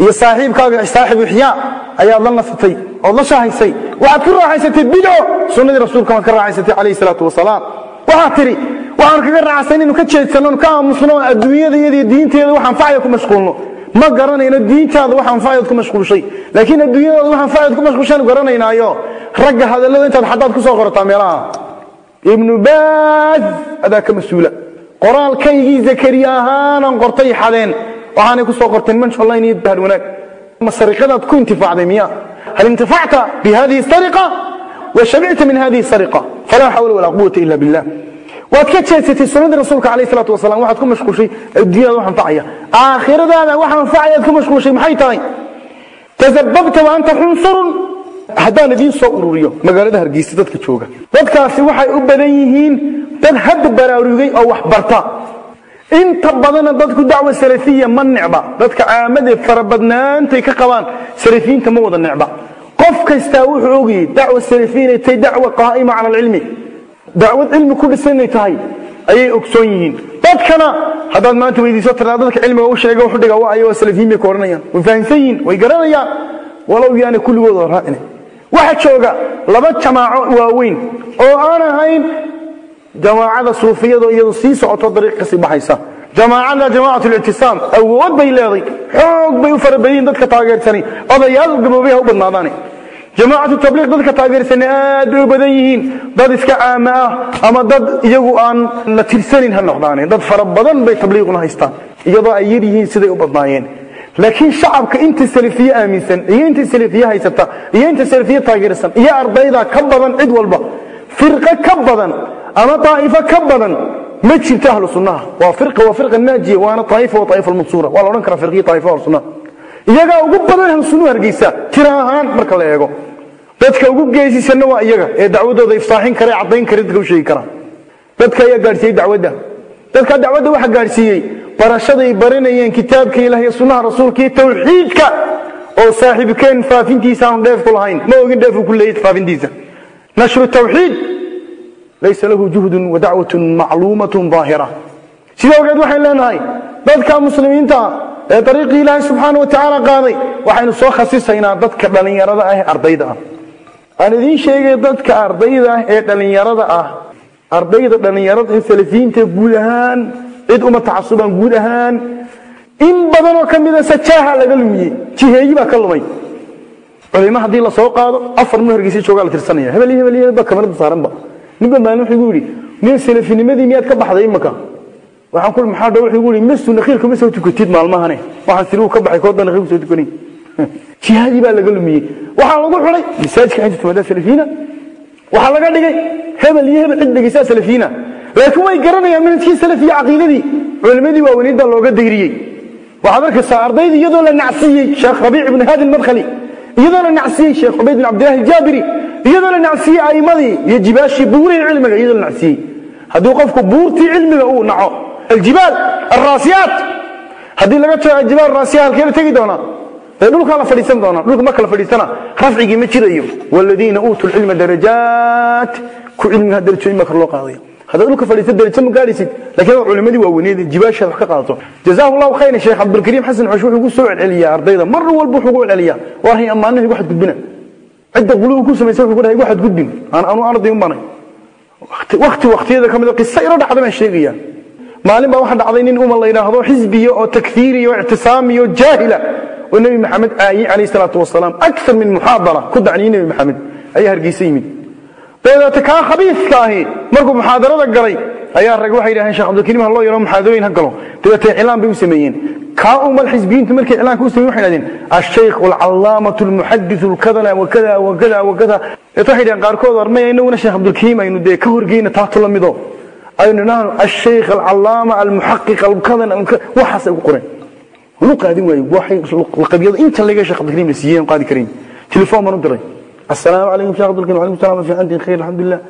iyo saaxiibkaaga saaxibu ixyaa ayaad la nasatay ood la shahaysay waxaad ku raaxaysatay bidco sunnadii rasuulka waad ka raaxaysatay calayhi salaatu wasalaam. Waxaad tidhi waxaan kaga raacsan inuu ka jeedsanno ka aamusno adduunyada iyada iyo diinteeda wax anfacaya ku mashquulno. Ma garanayno diintaada wax anfacayaad ku mashquulshay. Laakiin adduunyadaada wax anfacayaad ku mashquulshaan garanaynaayo ragga hadallada intaad xadaad ku soo qorataa meelaha ibnu baaz adaa ka mas'uula. Qoraalkaygii zakariya ahaanan qortay xadeen. Waxaanay ku soo qorteen online iyo bahad wanaag. Ma sariqadaad ku intifaacday miya hal intifacta bihadihi sariqa wa shamicta min hadihi sariqa falaa xawla walaa quwata ila billah. Waad ka jeedsatay sunnadii rasuulka calayhi salaatu wasalaam waxaad ku mashquulshay adduunyada wax anfacaya aakhiradaada wax anfacayaad ku mashquulshay maxay tahay? Tasababta wa anta xunsurun haddaan idiin soo ururiyo magaalada hargeysa dadka jooga. Dadkaasi waxay u badan yihiin dad hadda baraarugay oo wax inta badanna dadku dacwa salafiya ma necba. Dadka caamadee farabadnaantay ka qabaan salafiyiinta ma wada necba. Qof kastaa wuxuu ogayay dacwa salafiya inay tahay dacwa qaa'ima cala alcilmi. Dacwad cilmi ku dhisan tahay ayay ogsoon yihiin. Dadkana haddaad maanta weydiiso tiraa dadka cilmiga u sheega wuxu dhiga waayo waa salafiyiin bay ka odhanayaan way fahamsan yihiin way garanayaan. Walow yaana kulligooda raacina waxaa jooga laba jamaaco waaweyn oo aan ahayn jamaacada suufiyada iyadu sii socoto dariiq ka sii baxaysa. Jamaacada jamaacat lictisaam awood bay leeday xoog bay u farabayiin dadka taageersani odayaal gaboobay ha u badnaadaane jamaacatu tabliiq dadka taageersani aad bay u badan yihiin dad iska caama ah ama dad iyagu aan la tirsanin ha noqdaane dad fara badan bay tabliiquna haystaan iyadoo ay yar yihiin siday u badnaayeen laakiin shacabka inta salafiye aaminsan iyo inta salafiye haysata iyo inta salafiye taageersan iyo ardayda ka badan cid walba firqo ka badan ama daa'ifo ka badan ma jirto ahlu sunnaha. Waa firqa waa firqa naajiya waana daa'ifa waa daa'ifa almansuura. Waa la odhan karaa firqiya daa'ifa ahlu sunnaha. Iyagaa ugu badan ahlu sunnuhu hargeysa tira ahaan marka la eego. Dadka ugu geesisanna waa iyaga ee dacwadooda ifsaaxin kara ee caddayn kara dadka u sheegi kara. Dadka ayaa gaadhsiiyey dacwadda. Dadka dacwadda waxa gaadhsiiyey barashaday baranayeen kitaabka ilaah iyo sunnaha rasuulka iyo tawxiidka oo saaxiibkeen faafintiisa aanu dheef ku lahayn. Ma ogin dheef uu ku leeyahay faafintiisa. Nashru tawxiid laysa lahu juhdun wa dacwatun macluumatun daahira sidoo ogeed waxayn leenahay dadka muslimiinta ee dariiqii ilaahay subxaana wa tacaala qaaday waxaynu soo khasisaynaa dadka dhallinyarada ah ee ardayda ah. Aan idiin sheegay dadka ardayda ah ee dhallinyarada ah ardayda dhallinyarada ee salafiyiinta guud ahaan cid uma tacasubaan guud ahaan in badanoo ka mida sajaaha laga lumiyey jiheeyi baa ka lumay. Culimo haddii la soo qaado afar nin hargeysa joogaa la tirsanaya. Hebel iyo hebel iyo hebel baa kamarada saaranba ninba maalin wuxuu igu yidhi nin salafinimadii miyaad ka baxday imaka waxaan ku maxaa dhow wuxuu igu yidhi masu nakiilka ma soo tukatid maalmahane. Waxaan siligu ka baxay kooda nakiilku soo tukanay jihaadii baa laga lumiyey waxaa lagu xulay masaajidka xinta tumadaa salafiina waxaa laga dhigay hebel iyo hebel cid dhegeysaa salafiina laakiin way garanayaan manhajkii salafiya caqiidadii. Culimadii waaweyneed baa looga dayriyey waxaad arkaysaa ardayda iyadoo la nacsiyey sheekh rabiic ibn haadi almadkhali iyadoo la nacsiyey sheekh cubayd bin cabdillahi aljaabiri iyadoo la nacsiyey a'imadii iyo jibaashii buurihii cilmiga iyadoo la nacsiyey haddii qofku buurtii cilmiga uu naco aljibaal alraasiyaat haddii laga tago aljibaal raasiya halkee la tegi doonaa? Ee dhulkaa la fadhiisan doonaa? Dhulka marka la fadhiisana rafcigii ma jirayo. Waladiina uutuu lcilma darajaat ku cilmiga darajooyin baa kor loo qaadaya haddaad dhulka fadhiista darajo gaadhaysid laakiin waa culimadii waaweyneed jibaashaad wax ka qaadato jazaahu llahu khayran sheekh cabdulkariim xasan xosh wuxuu ku soo celceliyaa ardayda. Mar walba wuxuu ku celceliyaa. War hay ammaanaha igu xadgudbina. Cidda qulubu ku samaysa wuxuu ku dhahay igu xadgudbin. Anu arday un banay wakti ka mid qiso ilo dhacda baan sheegaya maalin baa waxaa dhacday nin uma la yidhaahdo xisbiya oo takfiiriya oo ictisaamiya oo jaahila. Oo nebi maxamed aayey calayhi salaatu wasalaam akthar min muxaadara ku dacniyey nebi maxamed. Ayaa hargeysa yimid dabeedeete kaa khabiiska ahi markuu muxaadarada galay ayaa rag waxay yidhaheen sheekh cabdilkariim ha loo yaro muxaadarooyin ha galo. Dabeete iclaan bay u sameeyeen. Kaa umal xisbiyiintu markay iclaanka u sameyen waxay yidhahdeen ashaykh alcallaamatu almuxadithu alkadana wakada wakada wakada dabeete waxay yidhaheen qaarkood armaya inaguna sheekh cabdilkariim aynu dee ka horgeyna taatu aynu idhahno ashaykh alcallaama almuxaqiq alkadana waxaasay ku qoreen. Lu qaadin waaye waxay laqabyada inta laga sheekh cabdilkariim la siiyeen qaadi karayn telefoon baan u diray asalaamu calaykum shekh abdulkarim alaykum salam fiicantiin khayr alxamdulilah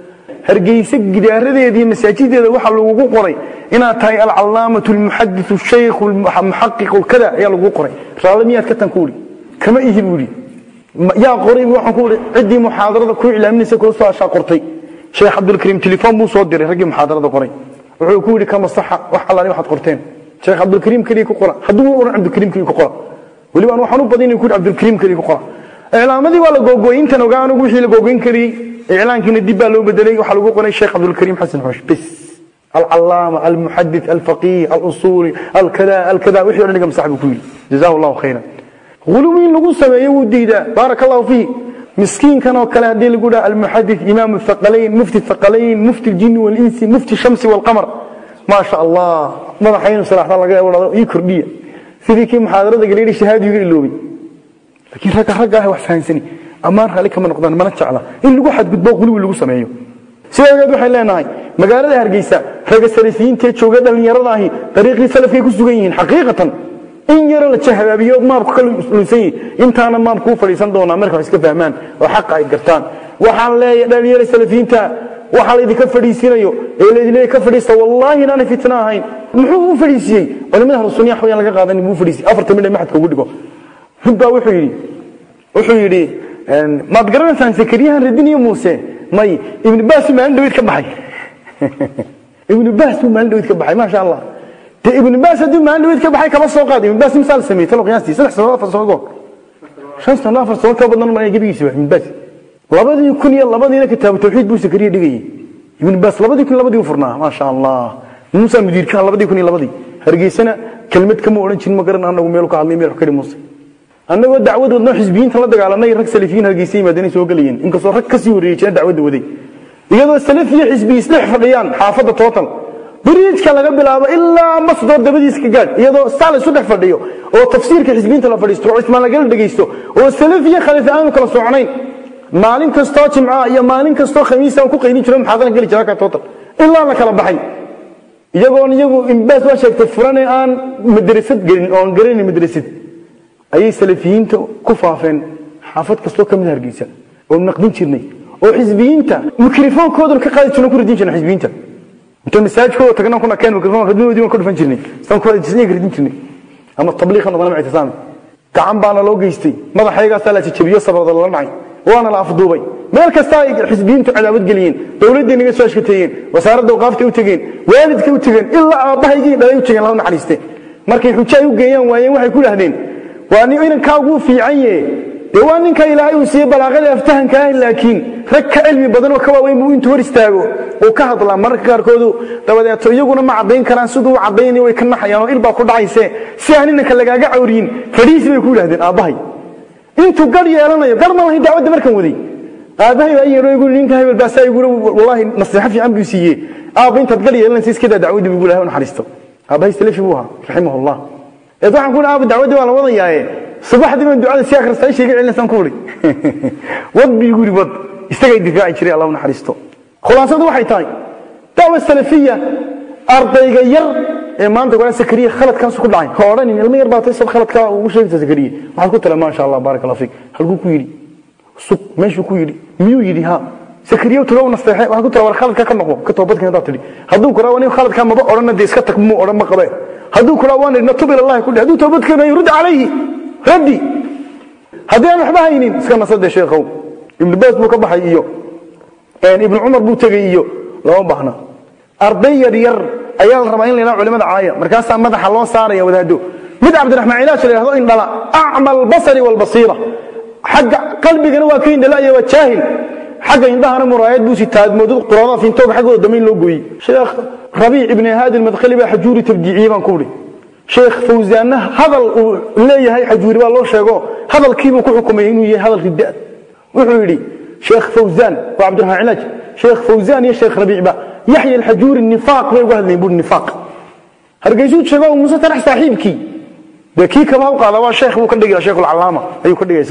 hargeysa gidaaradeeda iyo masaajideeda waxaa lagugu qoray. Inaad tahay alcallaamatu almuxaditu ashaykhu almuxaqiqu kada ayaa lagugu qoray. Raalle miyaad ka tan ku kama ihi buu idhi yaa qoraybu waxaan ku idhi ciddii muxaadarada ku iclaaminaysa koosoo ashaa qortay. Sheekh cabdulkariim telefoon buu soo diray raggii muxaadarada qoray. Wuxuu ku yidhi kama saxa wax allaani waxaad qorteen. Sheekh cabdulkariim keliya ku qora hadduu u odhan cabdulkariim keliya ku qora weliba aan waxaan u badin inuu ku yidhi cabdulkariim keliya ku qora iclaamadii waa la googooyey intan ogaa anugu wixii la googoyn kariyey iclaankiina dib baa loo bedelay waxaa lagu qoray sheekh cabdulkariim xasan xoosh bis alcalaama almuxadith alfaqih alusuli alkada alkada wixii o dhan iga masax buu ku yidhi jazahu allahu khayran غلو in lagu sameeyo wuu diidaa baaraka allahu fiih miskiinkan oo kale haddii lagu dhaha almuxadith imaamu thaqalayn mufti thaqalayn mufti ljinni walinsi mufti shamsi walqamar maa sha allah madaxaynu salaaxdaan laga eebo ii kordhiya sidii kii muxaadarada galeedhi shahaadu iga iloobay laakiin ragga ragga ah wax fahansani ammaan raalli kama noqdaan mana jecla. In lagu xadgudbo quluwi lagu sameeyo. Sidaa ogeed waxay leenahay magaalada hargeysa ragga salafiyiintaee jooga dhallinyarada ahi dariiqii salafkay ku sugan yihiin xaqiiqatan in yaroo la jahbaabiyo maabku ka lunsan yihiin intaana maabku u fadhiisan doonaa marka wax iska fahmaan oo xaqa ay gartaan. Waxaan leeyahay dhalinyaro salafiyiinta waxa laydinka fadhiisinayo ee laydinleeya ka fadhiista wallaahi inaanay fitna ahayn muxuu u fadhiisiyey? Culimada ahlusunniya waxwayaan laga qaadan buu fadhiisiyey. Afarta midha maxadka ugu dhigo baa wuxuu yidhi wuxuu yidhi maad garanaysaan zakariyahan radin iyo muuse? May ibnu baas maalin dhaweyd ka baxay. Ibnu baas buu maalin dhaweyd ka baxay maasha allah de ibnu baas hadduu maalin dhaweyd ka baxay kama soo qaad. Ibnu baas misaal sameeyey talo qiyaastii saddex sanood afar sanood goor. Shan sanood afar sanood ka badan manaya gebigiisa ibnu baas labadii kun iyo labadiina kitaabu tawxiid buu zakariya dhigayey ibnu baas labadii kun labadii u furnaa maasha allah muusa mudiirkaha labadii kun iyo labadii. Hargeysana kelmad kama odhan jirin ma garan anagu meel ka hadlay meel wax ka dhimuuse annagoo wadno xisbiyiinta la dagaalanay rag salafiyiin hargeysa yimaadeen soo galayeen inkastoo rag ka sii horreeyey jira dacwadda waday. Iyadoo salafiya xisbi isdhex fadhiyaan xaafadda tootal biriijka laga bilaabo ilaa masdoor dabadiisa ka gaadh. Iyadoo saa la isu dhex fadhiyo oo tafsiirka xisbiyiinta la fadhiisto oo cismaan lagala dhegaysto oo salafiya khalifa aanu kala socnayn. Maalin kastoo jimca iyo maalin kastoo khamiisa aan ku qaydin jiro maxaadana geli jira ka ilaa la kala baxay. Iyagoon iyagu imbaas waa sheegtay furane aan madrasad gelin oo aan garanayn madrasad ayay salafiyiinta ku faafeen xaafad kastoo ka mid hargeysa oo naqdin jirnay oo xisbiyiinta mikrofoonkoodan ka qaadi jirno ku radin jirnay xisbiyiinta. Inta masaajidkooda tagna kuna keen mikrofon radinoodii dhufan jirnay san ku radisnay radin jirnay. Ama tabliiqa noqona mactisaami gacan baana loo geystay madaxaygaasaa la jajabiyo sabrada lala dhacay waana la afduubay. Meel kasta ay xisbiyiintu cadaawad geliyeen dowladday naga soo ashkateeyeen wasaaradda awqaaftay u tegeen waalidkay u tegeen ilaa aabbahaygii dhalay u tegeen lala naxariiste markay xujo u geeyaan waayeen waxay ku dhahdeen waa nin inankaa ugu fiican ye dee waa ninka ilaahay uu siiyey balaaqada aftahanka ah laakiin rag ka cilmi badan oo ka waaweyn buu intuu hor istaago uu ka hadlaa. Mararka qaarkoodu dabadeeto iyaguna ma caddayn karaan. Siduu u caddaynaya way ka naxayaan oo ilbaa ku dhacayse. Si aan inanka lagaaga cawriyin fadhiisi bay ku yidhahdeen aabbahay. Intuu gar yeelanayo gar ma lahayn dacwadda markan waday. Aabbahay baa yeedho igu ninka hebel baasaa igu wallahi nasiixo fiican buu siiyey. Aabba intaad gar yeelanaysa iskadaa dacwaddii buu ilahay u aabbahay salafi buu ahaa raximahullah eed waxaan ku aabba dacwaddii waa la wadayaaye. Subaxdii baan ducada si akhristaa sheega celinaysaan ku uri. Wad bii guri wad isagay difaaci jiray allah naxariisto khulaasadu waxay tahay dacwa salafiya ardayga yar ee maanta gola sakariye khaladkaas ku dhacay. Ha odhanin ilmo yar baa tay sad khaladkaa ugu sheegaysa sakariye waxaad ku tala maasha allah baaraka allah fiik. Halkuu ku yidhi sug meeshuu ku yidhi miyuu yidhi ha sakariye tago nasteexe. Waxaad ku tala war khaladka ka noqo. Ka toobadkan haddaad tidhi hadduu kuraa wani khaladkaa maba odhanna dee iska tag muu odhan ma qabe hadduu kuraa waan natub ila allahi hadduu toobad keenayo rud calayhi. Raddi haddii waxba haynin iska nasade sheekhow. Ibnu baas buu ka baxay iyo ibnu cumar buu tegey iyo lama baahna. Arday yar ayaa la rabaa in la yidhaha culimada caaya. Markaasaa madaxa loo saaraya wadaado mid cabdiraxmaan cilaash la yidhahdo indhala acma albasari waalbasiira xagga qalbigana waa ka indhalaya waa jaahil. Xagga indhahana muraayad buu sitaa moodad quraada fintooga xaggooda dambe in loo gooyey. Sheekh rabiic ibni haadi almadkhali baa xajuuri tabdiiciyey baan ku udhi sheekh hadal leeyahay xajuuri baa loo sheego hadalkiibuu ku xukumay inuu yahay hadal ridda wuxuu yidhi sheekh fawsaan waa cabdiraxmaan cilaaj sheekh fawsaan iyo sheekh rabiicba yaxya alxajuuri nifaaq bay uga hadlayeen buuri nifaaq. Hargeysuu sheego muuse tarax saaxiibkii. Dee kii qaada waa sheekh buu ka dhigaya sheekh alcalaama ayuu ka dhigaya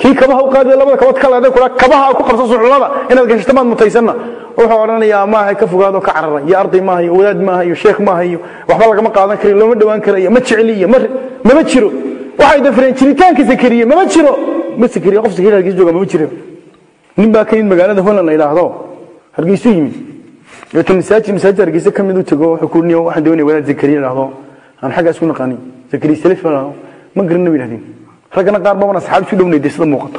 kii kabaha u labada kabad ka leeday kula kabaha ku qabsan suxulada inaad gashata maad mutaysanna wuxuu odhanayaa maaha ka fogaado ka carara iyo arday maaha iyo wadaad maaha iyo sheekh maaha iyo waxba lagama qaadan karayo looma dhowaan karayo ma jeceli iyo mama jiro. Waxay dafreen jiritaanka sakariye mama jiro. Ma sakariye qof sakariye hargeysa jooga mama jiro nin baa ka yimid magaalada holland la yidhaahdo. Hargeysu yimid. Deeta masaajid masaajid hargeysa ka mid u tago wuxuu ku niyo waxaan doonaya wadaad zakariya idhaahdo aan xaggaas ku naqaanin zakariya salif idhaahdo ma garanna bay idhahdeen raggana qaar baban asxaab isu dhownay dee sida muuqata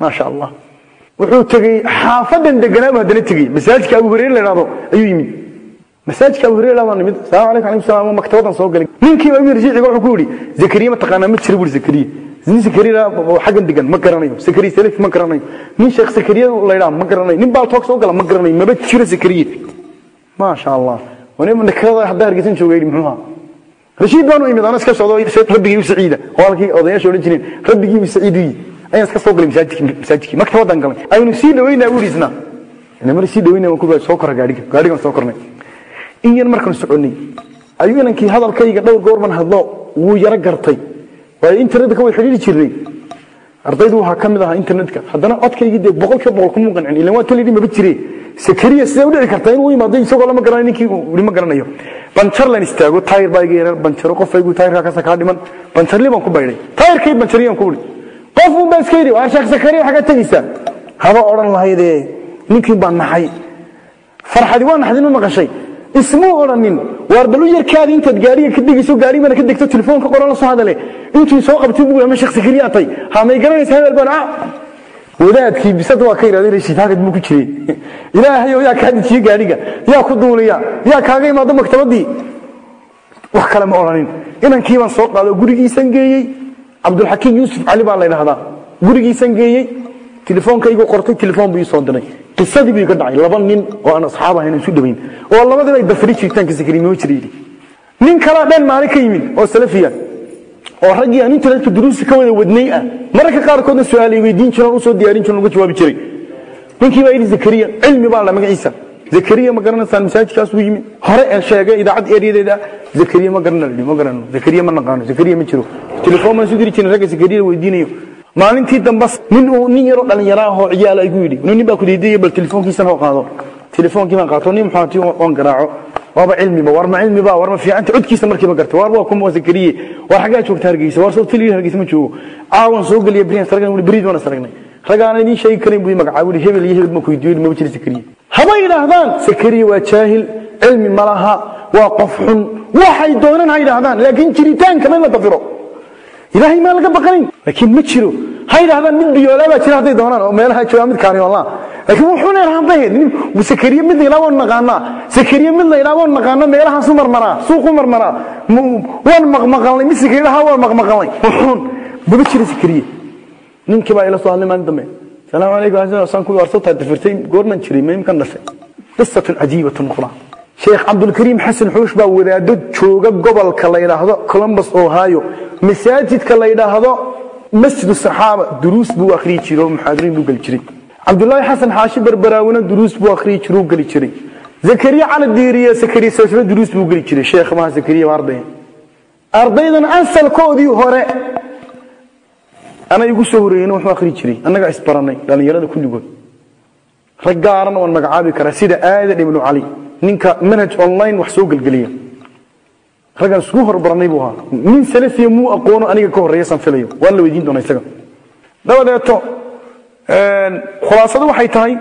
maasha allah wuxuu tegey xaafadan deganaabu haddana tegey. Masaajidka abu hureyre la yidhahdo ayuu yimid. Masaajidka abu hureyre baan nimid salaamu calaykum alaykum salaam maktabadan soo galay. Ninkii baa yidhi shiciga wuxuu ku yidhi zakariya ma taqaanaa ma jiro buuri zakariya. Nin zakariya oo xaggan degan ma garanayo. Zakariya salif ma garanayo. Nin sheekh zakariya la yidhaha ma garanayo. Nin baa soo gala ma garanayo. Maba jiro zakariya. Maasha allah waniba nakirada haddaa hargeysan jooga yidhi muxuu ahaa. Rashiid baanu imid ana iska socdo rabbigii u saciida odayaasha odhan jireen. Rabbigii u ayaan iska soo galay masaajidkii maktabadaan galay aynu sii dhaweynaa buu isna mar sii dhaweynaa waan ku soo kora gaadhiga. Gaadhigan soo kornay. In markaan soconay. Ayuu inankii hadalkayga dhowr goorman hadlo wuu yaro gartay. Waayo internetka way xidhiiri jirnay ardaydu waxaa ka mid ahaa internetka. Haddana codkaygii dee boqolkiiba boqol kuma qancin ilan waa talidhi maba jire. Sakariya sidee u dhici kartaa inuu yimaado isagoo lama garanayo ninkii weli garanayo. Banjarlan istaago taayir baa iga yaran banjaro qofaygu taayirkaa kasa kaa dhiman. Banjarli baan ku baydhay. Taayirkay banjariyaan ku udhi qof un baa iska yidhi waa sheekh sakariya xaggaa tegaysaa haba odhan lahaydee ninkii baan naxay farxadi waa naxdin ma maqashay. Ismuu odhanin waar balu yarkaadi intaad gaariga ka degayso gaarigana ka degto telefoonka qoran la soo hadale. Intuu soo qabtay buu ama sheekh sakariya tay ha may garanaysa hebel baan ah wadaadkii bisad waa ka yidhahday rashiid hagad buu ku jiray ilaahayow yaa kaa dejiye gaadhiga yaa ku duuliya yaa kaaga imaado maktabadii. Wax kale ma odhanin. Inankii baan soo qaado gurigiisan geeyey cabdulxakiim yuusuf cali baa la ydhahdaa gurigiisan geeyey telefoonkaygu qortay telefoon buu ii soo diray. Qisadii buu iga dhacay. Laba nin oo aan asxaab ahayn isu dhawayn oo labadiiba ay dafri jiritaanka sakariimo jiray. Nin kalaa dhan maalin ka yimid oo salafiya oo raggii aan internetka duruusi ka wada wadnay ah. Mararka qaarkoodna su'aalay weydiin jireen u soo diyaarin jiren uga jawaabi jiray. Ninkii baa yidhi zakariya cilmi baa la magaciisa zakariya ma garanaysaan masaajidkaas uu yimid? Hore aan sheegay idaacad eriyadeeda zakariya ma garana ma garano. Zakariya ma naqaano. Zakariya ma jiro. Telefoon baan isu diri jirin ragga zakariya weydiinayo. Maalintii dambe nin uu nin yaroo dhalinyaro ah oo ciyaal ku yidhi nin baa ku diidayay bal telefoonkiisana oo qaado. Telefoonkii baan qaato nin muxuu oon garaaco. Waaba cilmiba war ma cilmiba war ma fiicanta codkiisa markiiba garta war waa kuma zakariye war xaggaa joogta hargeysa war soo tiliya hargeysa ma joogo. Caawan soo geliya beriyan saragna wuli beriid waan saragnay ragaana idiin sheegi karin buu magacaabo wuli hebel iyo hebel ma kuydiyo ma jira zakariye haba yidhaahdaan zakariye waa jaahil cilmi ma laha waa qof xun. Waxay doonaan ha yidhaahdaan laakiin jiritaanka ma la dafiro. Ilaahay maa laga baqanayn? Laakiin ma jiro. Ha yidhahdaan mid biyoolaa baa jira hadday doonaan oo meelaha joogaa mid kaariyoollaa laakiin wuxuu leeyahay bay sakariye mid la waan naqaanaa. Sakariye mid la waan naqaanaa meelahaasu marmaraa suuqu marmaraa. Waan maqmaqalnay mid sakariyaha waan maqmaqalnay. Wuxuun maba jira sakariye ninkii baa ila soo hadlay maalin dambe salaamu calaykum saan ku warsataa dafirtay goorman jiray maimkan dhashay? Qisatun cajiibatun qura sheekh cabdulkariim xasan xuush baa wadaado jooga gobolka la yidhaahdo columbus ohio. Masaajidka la yidhaahdo masjid saxaaba duruus buu akhriyi jiray oo muxaadiriin buu geli jiray. Cabdulaahi xasan xaashi barbaraawina duruus buu akhriyi jiray uu geli jiray. Zakariya cali diiriye sakariya sawsba duruus buu geli jiray. Sheekh maha zakariya waa arday ardaydan asalkoodii hore ana igu soo horeeyeen wuxuu akhri jiray. Annaga isbaranay dhallinyarada kulligood rag gaarana waan magacaabi karaa sida aadan ibnu cali. Ninka manhaj online wax soo gelgeliya raggan isku horbaranay buu ahaa. Nin salafiya muu aqoono aniga ka horreeya san filayo. Waan la weydiin doonaa isaga. Dabadeeto khulaasadu waxay tahay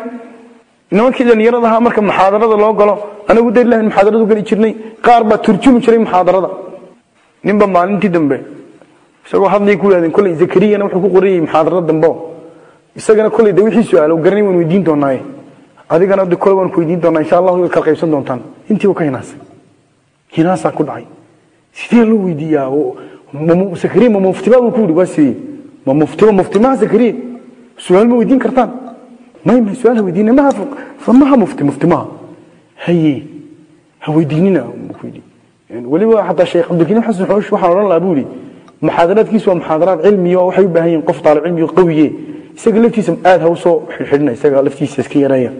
nimankii dhallinyarada ahaa marka muxaadarada loo galo anagu dalilahan muxaadaradu geli jirnay qaar baa turjumi jiray muxaadarada. Ninba maalintii dambe isagoo hadlay ku yidhahdeen kolley zakariyana wuxuu ku qorayay muxaadarada dambe isagana kolley de wixii su'aalo garanay waan weydiin doonaaye adigana de kole waan ku weydiin doonaa insha allahu kala qaybsan doontaan. Intii uu ka hinaasay. Hinaasaa ku dhacay. Sidee loo weydiiyaa? Zakariya ma muftibaa buu ku yidhi waa siiyey. Ma muftiba muftimaha zakariya. Su'aal ma weydiin kartaan? May may su'aal ha weydiina maha maha mufti muftimaha haye ha weydiinina ku yidhi. Weliba xataa sheekh cabdilkariim xasan xoosh waxaan odhan lahaa buu yidhi muxaadaraadkiisu waa muxaadaraad cilmiya oo waxay u baahan yihiin qof taalib qawiye isaga laftiisa aad ha xidhxidhina isaga laftiisa iska yareeya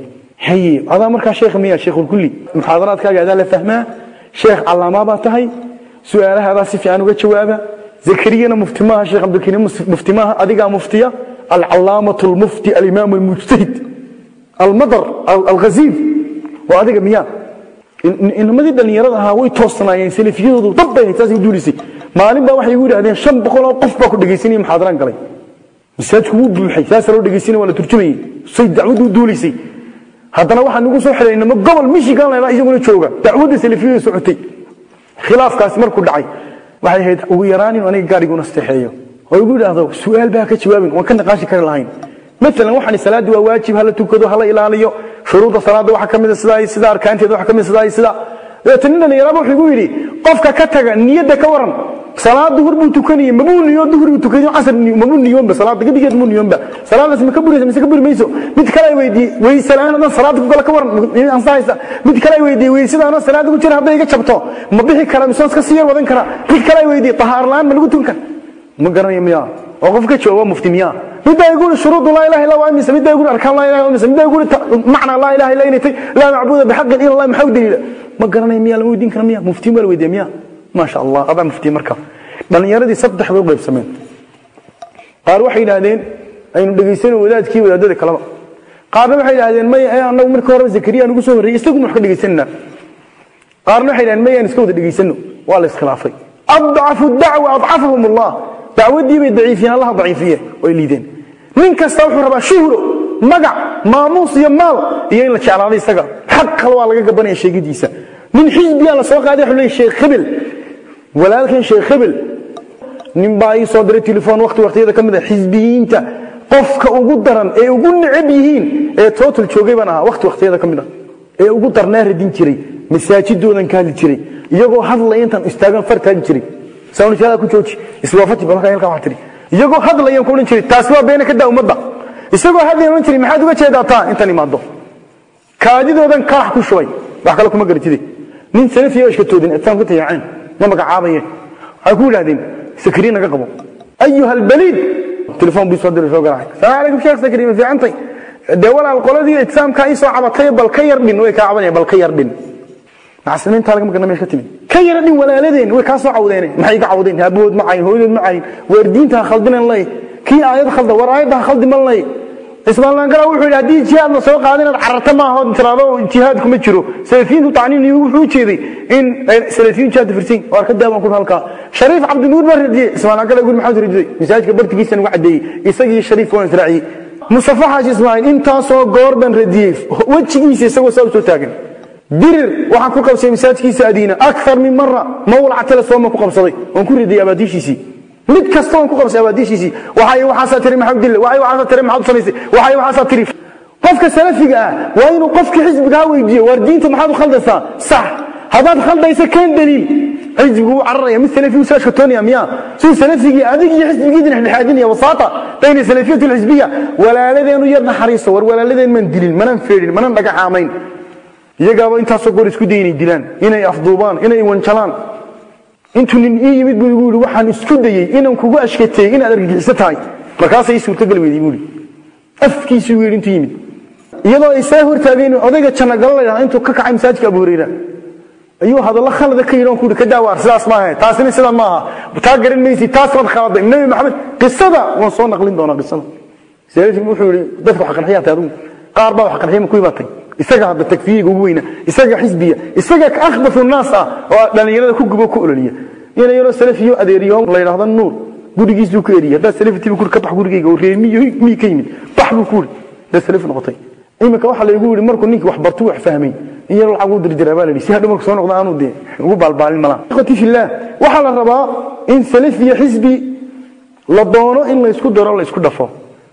haye adaa markaa sheekh miya sheekhulkulli muxaadaraadkaaga adaa la fahmaa sheekh calaamaa baa tahay su'aalaha adaa si fiican uga jawaaba zakariyana muftimaha sheekh cabdilkariim muftimaha adigaa muftiya alcalaamatu almufti alimaam almujtahid almadar alghaziif waa adiga miya inamadii dhallinyarada ahaa way toosnaayeen salafiyadoodu dab bay hayd saasay u duulisay maalin baa waxay igu yidhahdeen shan boqol oo qof baa ku dhegaysanaya muxaadaraan galay. Masaajku wuu buuxay saasa loo dhegaysanaya waa la turjumayay. Say dacwaddu u duulisay haddana waxaa nagu soo xidhay inamo gobol michigan leedaa isaguna jooga. Dacwadda salafiyada socotay khilaafkaasi markuu dhacay waxay ahayd ugu yaraan inuu aniga gaarigu nasteexeeyo oo igu yidhaahdo su'aal baa ka jawaabin waan ka naqaashi kari lahayn. Maalan waxaan salaadii waa waajib hala tukado hala ilaaliyo. Shuruudda salaada waxa ka mida sidaa sida arkaanteeda waxa ka mida sidaa sida dabeetana igu yidhi qofka ka taga niyadda ka waran salaad duhur buu tukanayay mabuu niyo duhur buu tukanayo casar mabuu niyoonba salaad gabigeed muu niyoonba salaadaas ma ka buraysa mise ka buri mid kale ay weydiiyey weysalaan hadan salaada ku kala ka waran ansahaysa mid kale ay weydiiyey weysadaanoo salaada ku jira hadday iga jabto ma bixi kara mise iska sii yar wadan kara mid kale ay weydiiyey tahaar la'aan ma lagu tukan kara ma garanayo miya? Oo qof ka jooga mufti miya? Midda ay guri shuruudu laa ilaha illa waa mise midda ay guri arkaan laa ilaha illa midda ay guri macna laa ilaha illa inay laa macbuuda bixaqin illa allah maxaa u daliila ma garanay miyaa lama weydiin kara miya muftiin baa la weydiiya miya maasha allah abaa muftii marka dhallinyaradii saddex bay u qaybsameen. Qaar waxay yidhaahdeen aynu dhegaysano wadaadkii wadaadada kaleba qaarna waxay yidhaahdeen maya ee annagu marka horeba zakariya nugu soo horreeyey isagu wax ka dhegaysanina. Qaarna waxay yidhahdeen maya aan iska wada dhegaysano waa la iskhilaafay. Adcafu dacwa adcafahum allah. Dacwadii bay daciifiyeen allaha daciifiye way liideen. Nin kasta wuxuu rabaa shuhro magac maamuus iyo maal. Iyo in la jeclaaday isaga. Xaq kale waa laga gabanaya sheegidiisa nin xisbiyaa la soo qaaday wuxuu leeyahay sheekh hebel walaalkan sheekh hebel nin baa ii soo diray telefoon waqti waqtiyada ka mid ah xisbiyiinta qofka ugu daran ee ugu necab yihiin ee total joogay baan ahaa waqti waqtiyada ka mid ah ee ugu darnaa radin jiray masaajidoodan ka hadli jiray iyagoo hadlaya intaan istaagan far taagi jiray sawnishada ku jooji iswaafati balka halka wax tiri. Iyagoo hadlayaan ku odhan jiray taasi waa beena ka daa ummadda. Isagoo hadlayan odhan jiray maxaad uga jeedaa taa? Imaado. Kaadidoodan kalax ku shubay. Wax kale kuma garatide nin salafiya ishka toodin itaan ku tayaaceen ma magacaabaye waxay ku yidhahdeen sakriye naga qabo. Ayuha albaliid telefoon bii soo diray soo garaacay. Salaamu calaykum sheekh sakriye ma fiicantay? Dee walaal qoladii itisaamkaa ii soo cabatay bal ka yar way kaa cabanaya bal ka yar dhin magana meesha ka timid. Ka yara walaaladeen way kaa soo cawdeen maxay iga cawdeen? Aabahood ma hooyadood ma cayin waar diinta ha kii aayad khalda war aayadda ha khaldi laangara wuxuu yidhi haddii jihaad la soo qaada inaad cararta maaha oo tiraado jihaad kuma jiro. Salafiyiintu tacniin wuxuu jeeday in salafiyiin jihaad firsin waar ka daaban ku halkaa. Shariif cabdinuur baa radiyey cismaan laangara guri maxaad radiyey masaajidka bartigiisa ugu cadeeyey isagii shariif waan israaciyey. Mustafa xaaji ismaaciil intaasoo goor baan radiyey wejigiisa isagoo saa u taagan. Dirir waxaan ku qabsaday masaajidkiisa adiina akthar min mara mawlaca telesooma ku qabsaday waan ku radiyey abaadiishiisii mid kasta waan ku qabsay abaadiishiisii waxay tiri maxamed dille waxay waxaasaa tiri maxaad samaysay waxay waxaasaa tiri. Qofka salafiga ah waa inuu qofka xisbiga ha waar diinta maxaad u khaldaysaa? Sax. Haddaad khaldaysa keen daliil. Xisbigu cararaya mid salafi u saashkatoonaya miya. Siduu salafigii adig iyo xisbigiidin dhexdhexaadinaya wasaata bayna salafiyati alxisbiya. Walaaladeenu yar naxariiso war walaaladeen maan dilin manaan feedhin manaan dhagaxaamayn. Iyagaaba intaasoo goor isku day inay dilaan inay afduubaan inay wanjalaan intuu nin ii yimid buu igu yidhi waxaan isku dayey inaan kugu ashkateeyey inaad argagixiso tahay. Markaasay suurtagal weyday buu yidhi. Afkiisuu yidhi intuu yimid. Iyadoo ay saa hortaageen odayga jannagalo yidhahda intuu ka kacay masaajidka abu hurayra ayuu hadallo khalada ka yidhi ku yidhi ka daawaar sidaas maaha taasina sidaa maaha. Taa garan maysi taas khaladay nabi maxamed qisada waan soo naqlin doonaa qisada. Salafig wuxuu yidhi dadka wax qanxiyaa tahay adigu qaar baa wax ma ku imaatay isaga hadda takfiiriga ugu weyna isaga xisbiya isaga ka akhbathu naas ah oo dhalinyarada ku gubo ku ololiya. Ina yaroo salafiyo adeeriyo la yidhaahdo nuur gurigiisuu ku eriyay haddaa salafitiba kuri ka bax gurigayga oo reemiyo mii ka yimid bax buu ku yidhi haddaa salafi noqotay. Iminka waxaa laygu yidhi markuu ninkii wax bartu wax fahmay yar lacag u dirdiraa baa la yidhi si hadhow marku soo noqda aanu dee ugu baalbaalin malaa ikhwati fillah waxaa la rabaa in salafiya xisbi la doono in laysku daro laysku dhafo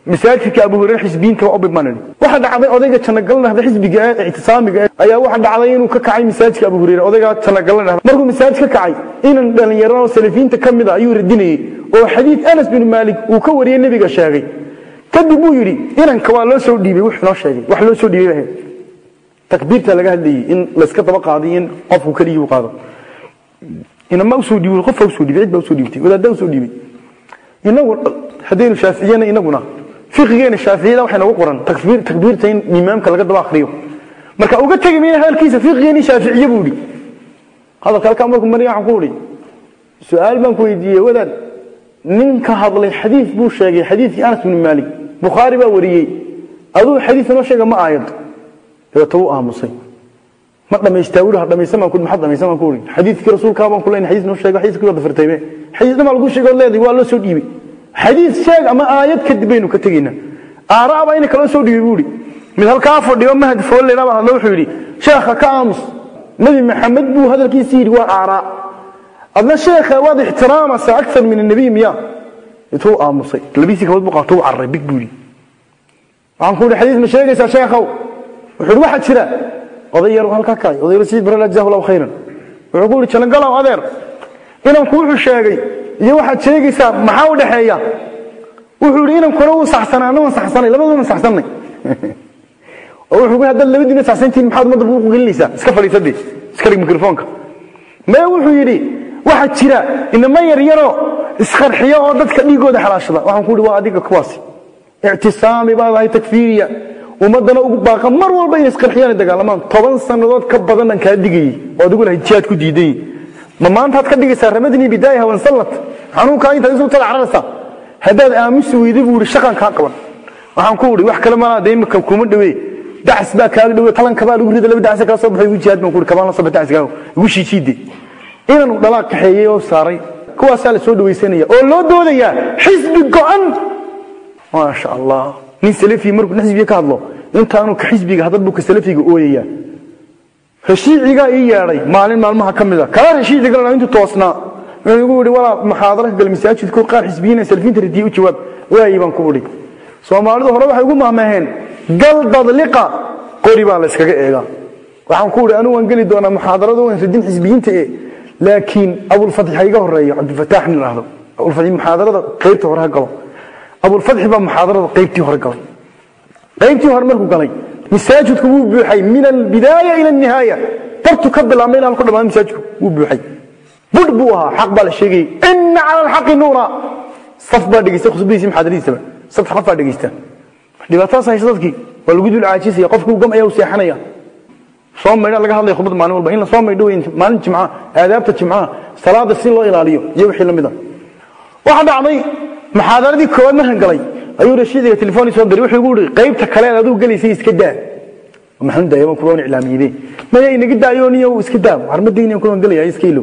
masaajidka abu hurayre xisbiyiinta waa u bidmaanani waxa dhacday odayga jannagalna dhahda xisbiga ee ictisaamiga ayaa waxa dhacday inuu ka kacay masaajidka abu hurayre odayga jannagalna dhahda markuu masaajid ka kacay inan dhalinyaro salafiyiinta ka mid a ayuu radinayey oo xadiid anas bin maalik uu ka wariyey nebiga sheegay. Kadib buu yidhi inanka waa loo soo dhiibay wuxuu noo sheegay. Wax loo soo dhiibay takbiirta laga hadlayey in layska daba qaaday in qofku keligii u qaado. Inama u soo dhiibay qofka u soo dhiibay cid baa u soo dhiibtay wadaaddaa u soo dhiibay. Inagu haddaynu shaaficiyana inaguna fiqigeena shaaficiyada waxay nagu qoran takbiir takbiirta in imaamka laga daba akhriyo. Marka uga tegi mayna hadalkiisa fiqigeeni shaaficiye buu yidhi. Hadalka halkaa markuu mariya waxaan ku idhi su'aal baan ku weydiiyey wadaad nin ka hadlay xadiid buu sheegay xadiidkii anas bin maalik bukhaari baa wariyey. Aduu xadiid noo sheega ma aayad. Dabeeta wuu aamusay. Ma dhamaystaa wuri ha dhamaysan baan ku maxaad dhamaysan baan ku uri xadiidkii rasuulkaa baan ku leeyahay xadiis noo sheega xadiiskii waa dafartayme xadiis dhamaa lagu sheegay oo leedahay waa loo soo dhiibay xadiis sheeg ama aayad kadib baynu ka tegaynaa aaraa baa ina kaloo soo dhiibay buu yidhi. Mid halkaa fadhiyo mahad foolena baa hadlo wuxuu yidhi sheekha ka aamus. Nabi maxamed buu hadalkiisii yidhi waa aaraa. Adna sheekha waad ixtiraamaysaa akthar min annabiy miya intuu aamusay. Labiisii kabad buu qaato u big buu yidhi. Waxaan ku yidhi xadiis ma sheegaysaa sheekhow wuxuu yidhi waxaa jira. Oday yar halkaa kacay oday yar sayid barala jazahu allahu khayran. Wuxuu ku yidhi jalangalow adeer. Inanku wuxuu sheegay iyo waxaad sheegaysaa maxaa u dhexeeya? Wuxuu yidhi inankuna wuu saxsanaa anna waan saxsanay labaduuna saxsannay oo wuxuu haddaad labadiina saxsantiin maxaad ummadda buuqu gelinaysaa iska fadhiisadee iska dhig mikrofoonka. Mee wuxuu yidhi waxaa jira inama yaryaroo isqarxiyo oo dadka dhiigooda xalaashada. Waxaan ku yidhi waa adiga kuwaasi. Ictisaami baad ahay takfiiriya. Ummaddana ugu baaqa mar walba inay isqarxiyaan dagaalamaan toban sannadood ka badan kaa digayey oo adigu lahayd jihaad ku diidayey ma maantaad ka dhigaysaa ramadnii bidaayaha wansallat xanuunkaa intaad isu tada cararaysaa. Haddaad aamusi weyday buu yidhi shaqan kaa qaban. Waxaan ku idhi wax kale malaa imika kuma dhawee dacas baa kaaga dhawe talanka baa lagu rida laba dacas kala soo baxay igu jihaad baan ku ihi kabaan la soo bax dacaskaaga igu shiishiide inanu dhalaa kaxeeyey oo saaray kuwaasaa la soo dhawaysanaya oo loo doodayaa xisbi go'an. Maasha allah nin salafi markuu xisbiga ka hadlo intaanu ka xisbiga hadal buu ka salafiga ooyayaa. Heshiicigaa ii yeedhay maalin maalmaha ka mid a kala heshiiciga intuu toosnaa igu yidhi walaa muxaadaro ka gal masaajidku qaar xisbiyiina salafiinta radiye u jawaab. Waayey baan ku idhi soomaalidu hore waxay ugu mahmaheen gal dadliqa qori baa la yskaga eegaa. Waxaan ku idhi anigu waan geli doonaa muxaadarada waan radin xisbiyiinta e laakiin abulfatxi ha iga horeeyo cabdilfataax nin idhaahdo abulfatxi muxaadarada qaybtii hore ha galo. Abulfatxi baa muxaadarada qaybtii hore galay. Qaybtii hore markuu galay masaajidku wuu buuxay min albidaaya ila alnihaaya bartu ka bilaabmay ilaa ku dhammaan masaajidku wuu buuxay budh buu ahaa xaq baa la sheegayay ina cala alxaqi nuura. Saf baa dhegeysta khusbadiisi muxaadaradiisaba saddex qof baa dhegeysta dhibaatadaas dadkii waa lagu dul caajisaya qofkii gam ayaa u seexanaya. Soo maydha laga hadlaya khudbad maalin walba in la soo maydho wey maalin jimca aadaabta jimcaha salaada si loo ilaaliyo iyo wixii la mida waxaa dhacday muxaadaradii koowaad markan galay ayuu rashiidiga telefooni soo diray wuxuu igu yidhi qaybta kale aad adigu iska daa. Maxaan daayama kuwa iclaamiyade maya inaga daayo iska daa. Harmadayna kuwan galaya iska ilo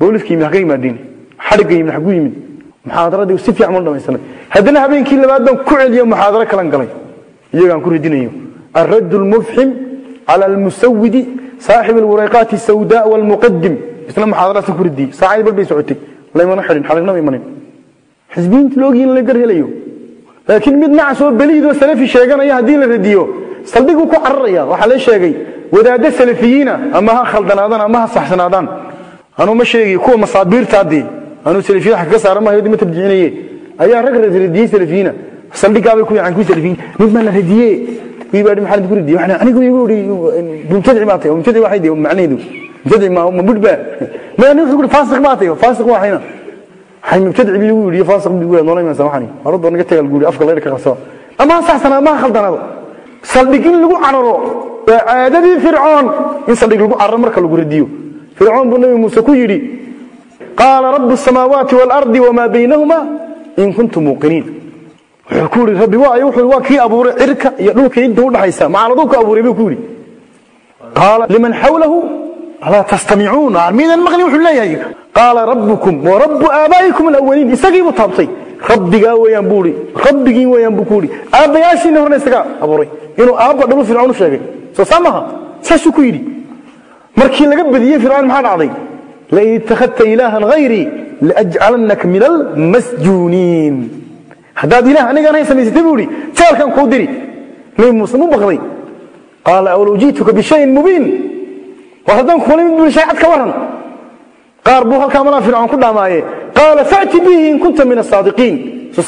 محقي ما دين حرق يمن حقو يمن محاضرة دي وسفي عمل ما يسنى هذنا هبين كل بعد كعل يوم محاضرة كلام قلي يجان كل دينيو الرد المفحم على المسود صاحب الورقات السوداء والمقدم isla muxaadaraadka ku ridiyey saacadii bal bay socotay laymana xirin xaligna ma imanin xisbiyiinta loogi in la gar helayo laakiin mid nacas oo beliidoo salafi sheeganaya haddii la radiyo saldhiguu ku cararaya waxaa la sheegay wadaaddo salafiyiina ama ha khaldanaadaan ama ha saxsanaadaan anuu ma sheegayo kuwa masaabiirta haddii anuu salafiyiin xag ka saara maayo ma tabjicinaye ayaa rag radiyey salafiyiina saldhigaabay ku yacan kuwii salafiyiin mid baa la radiyee kuwii baa maxaa ku radiyey waxaan anigu igu iri mubtadici baa tahay waxay dee macnaheedu mubtadici ma ma budba ma anigu wuxuu faasiq baa faasiq waa hayna. Hay mubtadici bii yiri faasiq bii yiri noolay ma samaxani horada naga tagal guri afka leer ka qabso ama saxsana ma khaldanaado. Saldhigin lagu cararo caadadii fircoon in saldhig lagu cararo marka lagu radiyo fircoon buu nabi muuse ku yiri qaala rabbu samaawaati waalardi wamaa baynahuma in kuntum muuqiniin. Wuxuu ku yiri rabbi waa kii abuuray cirka iyo dhulka inta u dhaxaysa macaladu ku abuuray buu ku yiri qaala liman xawlahu alaa tastamicuun miidan maqli wuxuu leeyahay. Qaala rabbukum wa rabbu aabaa'ikum alawwaliin isagii buu taabtay. Rabbigaa weeyaan buu iri rabbigii weeyaan buu ku yiri aabbayaashiina horna isagaa abuuray inuu aabba dhalu fircoon u sheegay. Soo saa maaha saasuu ku yidhi markii laga badiyey fircoon maxaa dhacday? Lain ittakhadta ilaahan hayrii laajcalannaka min almasjuuniin haddaad ilaah anigaan hay samaysatay buu ihi jeelkan kuu diri. Nabi muuse mu baqday? Qaala awlow ji'tuka bishayin mubiin. War haddaan kuula mid buli shay ka waran. Qaar buu halkaa malaa fircoon ku dhaamaaye. Qaala fa'ti bihi in kunta min asaadiqiin soo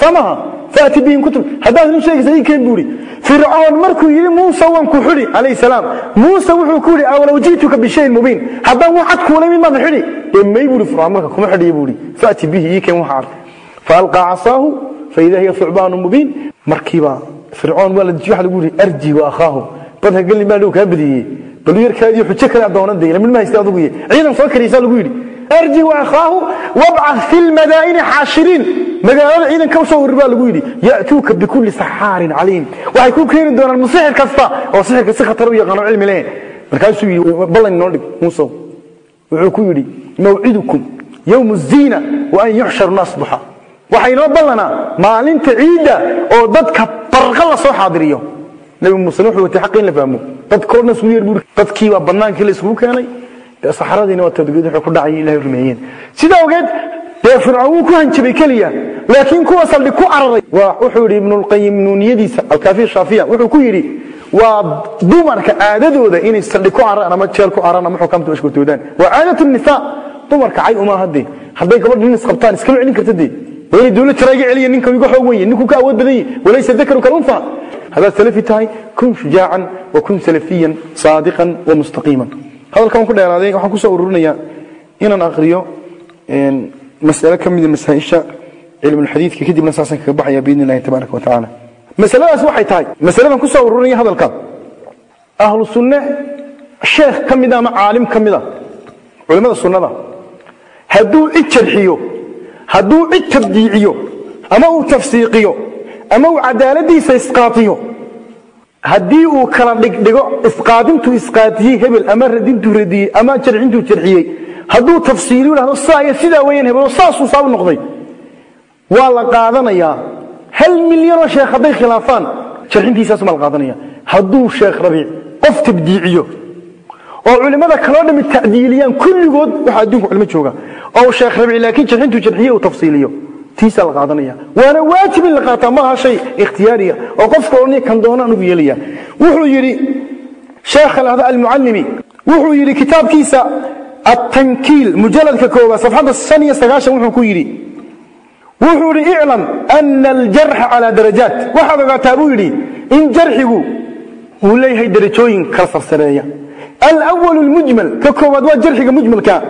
fa'ti bihi in kunta haddaad nin sheegaysa ii keen buu ihi fircoon markuu yidhi muuse waan ku xidhi calayhi salaam. Muuse wuxuu ku yidhi awlow ji'tuka bishayin mubiin. Haddaan wax cad kuula mid maada xidhi. Ee may buu ihi fircoon marka kuma xidhiya buu ihi fa'ti bihi ii keen waxa cad faalqaa casaahu faida hiya thucbaanu mubiin. Markiiba fircoon waa waxa lagu yidhi arji wa akhaahu. Badka gelin baa dhow kaa badiyey. Bal yarkaadiyo xujo kale adoona day la mid ma haysta adugu ye ciidan soo kariysaa lagu yidhi arji wa akhaahu wabcath fi lmadaa'ini xaashiriin magaalada ciidanka u soo warir baa lagu yidhi ya'tuuka bikulli saxaarin caliim. Waxay ku keeni doonaan musixir kasta oo sixirka si khatar u yaqaano cilmi leh markaasuu yidhi ballan inoo dhig muusow wuxuu ku yidhi mawcidukum yowmu الziina wa an naas duxa waxaa inoo ballanaa maalinta ciidda oo dadka barqa la soo xaadiriyo. Nabi muuse wuxuu watay xaq la fahmo. Dadkoo dhan isugu yeer buuri dadkii baa bannaankii la isugu keenay. Saxaradiina waa tadgid wuxuu ku dhacay ilahay rumeeyeen. Sidaa ogeed dee fircoon wuu ku hanjabay keliya laakiin kuwa saldhig ku cararay wuxuu yidhi ibnulqayim nuuniyadiisa alkaafiya shaafiya wuxuu ku yidhi waa dumarka caadadooda inay saldhig ku cararaan ama jeel ku cararaan ama xukaamta mashkurtoodaan waa caadatu nisaa dumarka cay uma hadde hadday gabadh nin isqabtaan iskama celin karta dee. Waa inay dowlad jaraaga celiya ninka iga xoog weyn ninku ka awood badan yahi walaysa dakaru kalunfa haddaad salafi tahay kun shujaacan wa kun salafiyan saadiqan wa mustaqiiman. Hadalkan ku dheeraaday waxaan ku soo ururinayaa inaan aqriyo mas'ale ka mida masaa-isha cilmulxadiidka kadibna saasaan kaga baxaya biidni illahi tabaaraka wa tacaala. Masaladaas waxay tahay masaladan ku soo ururinaya hadalka ahlu sunne sheekh ka mida ama caalim ka mida culimmada sunnada hadduu cid jarxiyo hadduu cid tabdiiciyo ama uu tafsiiqiyo ama uu cadaaladiisa isqaatiyo haddii uu kala dhigdhigo isqaadintuu isqaatiyey hebel ama radintuu radiyey ama jarxintuu jarxiyey hadduu tafsiiliyo idhahdo saa iyo sidaa weeyaan hebelo saasuu saabu noqday. Waa la qaadanayaa ha hal milyanoo sheekh hadday khilaafaan jarxintiisaasuma la qaadanaya. Hadduu sheekh rabiic qof tabdiiciyo oo culimmada kaloo dhami tacdiiliyaan kulligood waxaa adduunka culimo jooga oo sheekh rabiic laakiin jarxintuu jarxiye uu tafsiiliyo tiisaa la qaadanaya. Waana waajib in la qaataa maaha shay ikhtiyaariya oo qofka odhanaya kan doona anugu yeelaya wuxuu yidhi sheekha lahda almucallimi wuxuu yidhi kitaabkiisa التنكيل مجلد ككوبا صفحة الثانية سقاشة وحو كيري وحو اعلم أن الجرح على درجات وحد قاتابو يري إن جرحه وليه درجوين كالصر سرية الأول المجمل ككوبا دوا جرحك مجمل كان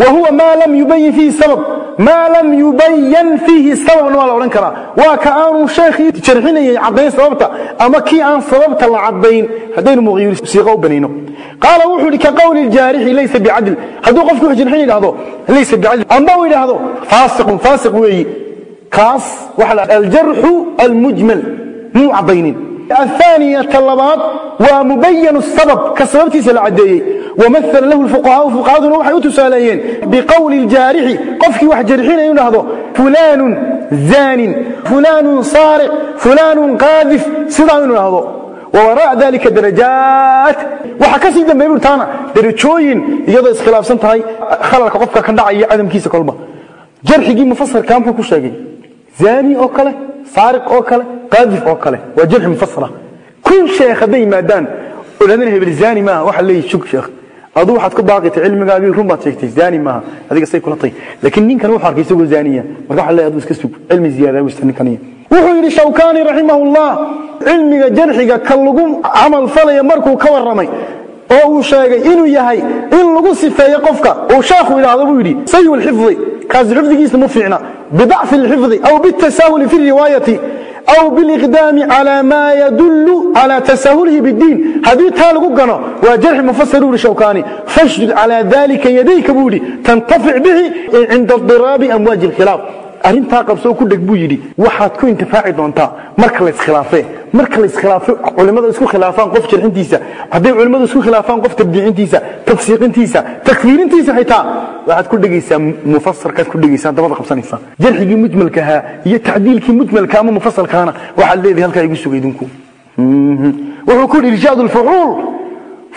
وهو ما لم يبين فيه سبب maa lam yubayan fiihi sababna waa la odhan karaa waa ka aanu sheekhii jarxinayay caddayn sababta ama kii aan sababta la caddayn haddaynu muqiyulsiiqo u banayno qaala wuxuu yidhi ka qowli ljaarixi laysa bicadl hadduu qofku wax jarxin yidhaahdo laysa bicadl amba uu yidhaahdo faasiqun faasiq weeyi kaas waxaa la aljarxu almujmal muu caddaynin ahaaniyata labaad waa mubayanu sabab ka sababtiisa la caddeeyey ومثل له الفقهاء وفقهاء وحي تساليين بقول الجارح قفك واحد جرحين ينهضو فلان زان فلان صارق فلان قاذف سيدا ينهضو ووراء ذلك درجات وحكسي دم يقول تانا درجوين يضا اسخلاف سنتهاي خلالك قفك كان دعي عدم كيس كلمة جرحي مفسر كام كو شيء زاني او كله سارق او كله قاذف او كله وجرح مفسره كل شيخ هذي مادان ولنا هبل زاني ما waxa leeyahay shug sheekh adu waxaad ku baaqitay cilmigaaga run baad sheegtay zani ma adiga say kula tay laakiin ninkan wuxuu arkay isagoo zaniya marka waxa leeyahay iska sug cilmi ziyaada uu istan kaniya wuxuu yiri shawkani rahimahullah cilmiga jarxiga kan lagu amal falay markuu ka waramay oo uu sheegay inuu yahay in lagu sifeeyo qofka oo sheekhu yiraahdo buu yiri sayyul hifzi kaas hifdigiisa ma fiicna bidaf al-hifzi aw bitasahul fi aw biliqdaami calaa maa yadullu calaa tasahulihi biddiin haddii taa lagu gano waa jarxi mufasir buu ihi shawkaani fashdud calaa daalika yadayka buu yidhi tantafic bihi cinda اdiraabi amwaaji اlkhilaaf arrintaa qabsoo ku dheg buu yidhi waxaad ku intifaaci doontaa marka la iskhilaafee. Marka la iskhilaafo culimmada isku khilaafaan qof jarxintiisa hadday culimmadu isku khilaafaan qof tabdiicintiisa tafsiiqintiisa takfiirintiisa xitaa waxaad ku dhegaysaa mufasarkaad ku dhegaysaa dabada qabsanaysaa. Jarxigii mujmalkahaa iyo tacdiilkii mujmalka ama mufasalkaana waxaad leedahay halkaa igu sugay idinku wuxuu ku yidhi irshaadu lfuxuul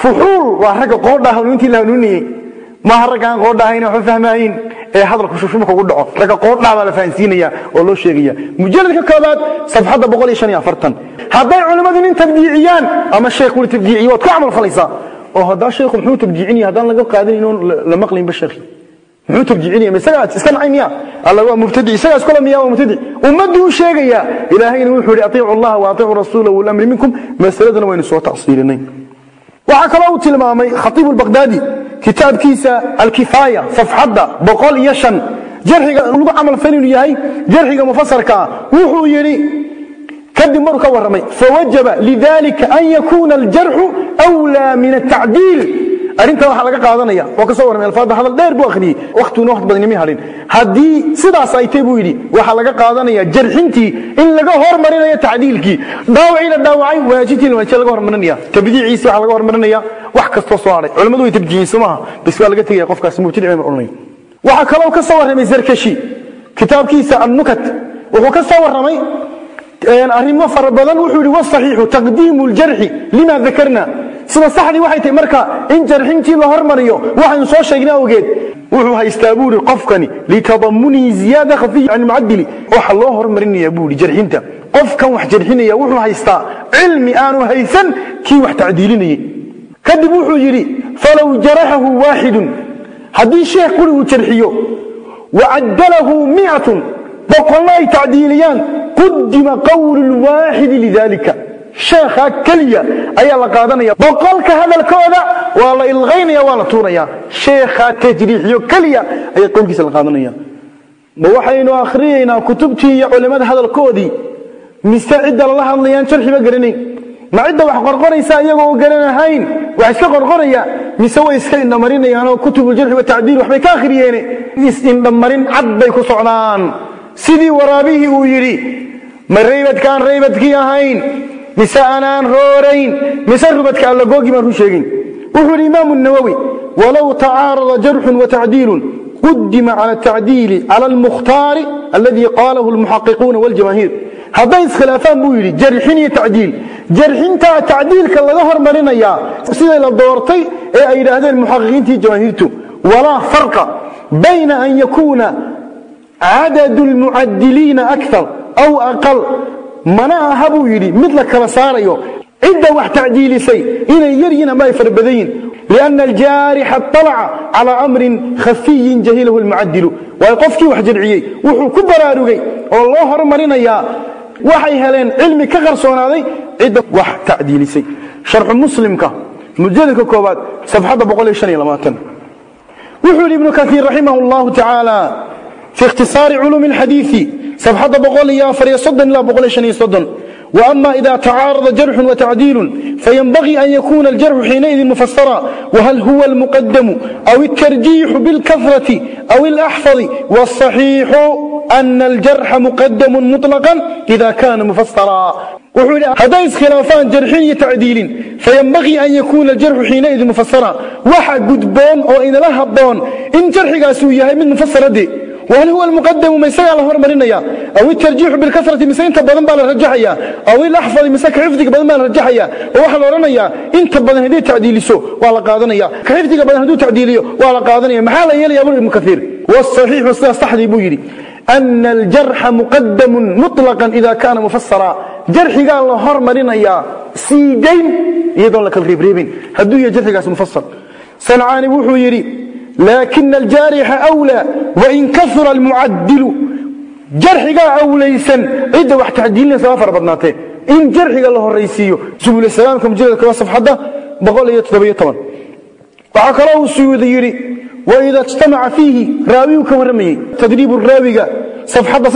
fuxuul? Waa ragga qoodha hanuuntii la hanuuniyey maaha raggaan qoodhahayna waxba fahmaayin ee hadalku shushumka ugu dhaco. Ragga qoodhaha baa la fahansiinaya oo loo sheegaya. Mujalladka koobaad safxadda hadday culimmadu nin tabdiiciyaan ama sheekh wuli tabdiiciyo waad ku camal falaysaa. Oo haddaa sheekhu muxuu tabdiicinaya haddaan laga qaadanin oon la maqlaynba sheekhi. Muxuu tabdiicinaya ma isagaa iska nacay miya alla waa mubtadi isagaa iskula miya waa mubtadi ummaddii u sheegaya ilaahayna wuxuu yidhi atiicu allaha wa atiicu rasuula walamri minkum. Masaladana waynu soo tacsiilinay waxaa kaloo uu tilmaamay khatiibu lbaqdaadi kitaabkiisa alkifaaya safxadda boqol iyo shan. Jarxiga lagu camal fal inuu yahay jarxiga mufasarka ah wuxuu yidhi kadib maruu ka warramay fawajaba lidalika an yakuuna aljarxu أwlaa min atacdiil arrintan waxaa laga qaadanaya oo ka warramay alfaadda hadal dheer buu akhriyey wakhtiguna waqti badan hadhin haddii sidaas ay buu yidhi waxaa laga qaadanaya jarxintii in laga hormarinayo tacdiilkii. Dhaawacii la dhaawacay waajibtii la waajib laga hormarinaya tabdiiciisi waxaa laga hormarinaya wax kastoo soo hadhay culimmadu way tabdiiciyeen soo bas waa laga tegaya qofkaasi mubtadic bay odhanaya waxaa kaloo ka warramay zarkashi. Kitaabkiisa annukat. Wuxuu ka warramay arrimo fara badan wuxuu yidhi wasaxiixu taqdiimu ljarxi lima dakarna. Sida saxdii waxay tahay marka in jarxintii la hormariyo waxaynu soo sheegnay awgeed wuxuu haystaa buu yidhi qofkani litadamunihi ziyaada khafiya can mucadili waxa loo hormarinaya buu yidhi jarxinta. Qofkan wax jarxinaya wuxuu haystaa cilmi aanu haysan kii wax tacdiilinayay. Kadib wuxuu yidhi falow jaraxahu waaxidun haddii sheekh quri uu jarxiyo wacadalahu miatun boqolna ay tacdiiliyaan qudima qowlu lwaaxidi lidalika sheekha keliya ayaa la qaadanaya. Boqolka hadalkooda waa la ilqaynaya waa la tuuraya. Sheekha tajriixiyo keliya ayaa qowlkiisa la qaadanaya. Ma waxaynu akhriyaynaa kutubtii iyo culimmada hadalkoodii? Mise cidda lala hadlayaan jarxiba garanayn? Ma cidda wax qorqoraysa iyagoo garanahayn? Wax iska qorqoraya? Mise way iska indhamarinayaanoo kutubuljarxi watacdiil waxbay ka akhriyeene? Is-indhamarin cad bay ku socdaan sidii waraabihii uu yidhi ma raybadkaan raybadkii ahayn mise anaan roorayn mise rubadka allagoogi baan ru sheegin. Wuxuu yidhi imaamu nawowi walow tacaarada jarxun watacdiilun qudima cala atacdiili cala almukhtaari alladii qaalahu almuxaqiquuna waljamaahiir hadday iskhilaafaan buu yidhi jarxin iyo tacdiil. Jarxintaa tacdiilka laga hormarinayaa siday la doortay ee ay yidhaahdeen muxaqiqiintii jamaahiirtu walaa farqa bayna an yakuuna cadad lmucadiliina akar aw aqal mana aha buu yidhi mid la kala saarayo cidda wax tacdiilisay inay yaryihin ama ay farabadan yihiin liana aljaarixa alaca calaa amrin khafiyin jahilahu lmucadilu waayo qofkii wax jadciyey wuxuu ku baraarugay oo loo hormarinayaa waxay heleen cilmi ka qarsoonaaday cidda wax tacdiilisay sharxu muslimka mujaladka koobaad safxadda wuxuu yidhi ibnu kaiir raximah llahu tacaala fi ikhtisaari culuumi اlxadiiثi safxadda ilaa وأما إذا تعارض جرح وتعديل فينبغي أن يكون الجرح حينئذ مفسرا. وهل هو المقدم أو الترجيح بالكثرة أو الأحفظ؟ والصحيح أن الجرح مقدم مطلقا إذا كان مفسرا. هذا خلافان جرحي تعديل. فينبغي أن يكون الجرح حينئذ مفسرا. واحد قدبون أو إن لها بون. إن جرح قاسوية من مفسر دي. وهل هو المقدم ما يسأل الله مرنيا أو الترجيح بالكثرة مسا انت بدن بالا رجحيا أو الأحفظ مسا كحفظك بدن بالا رجحيا وواحد ورنيا انت بدن هدي تعديلسو ولا قادنيا كحفظك بدن هدو تعديليو ولا قادنيا محال يلي أبو ابن كثير والصحيح والصحيح صحدي بويري أن الجرح مقدم مطلقا إذا كان مفسرا جرح قال الله هرمرينيا سيدين يدون لك الغيبريبين هدو يا جرح مفسر سنعاني بوحو يري لكن الجارح أولى wain kasura almucadilu jarxigaa cawlaysan cidda wax tacdiilinaysa waa fara badnaatee in jarxiga la horaysiiyo subulaalaamka mujaladka safxadda waxaa kaloo uu suyuudi yidhi waida ijtamaca fiihi raawiyuu ka warramayey tadriibu raawiga safxadda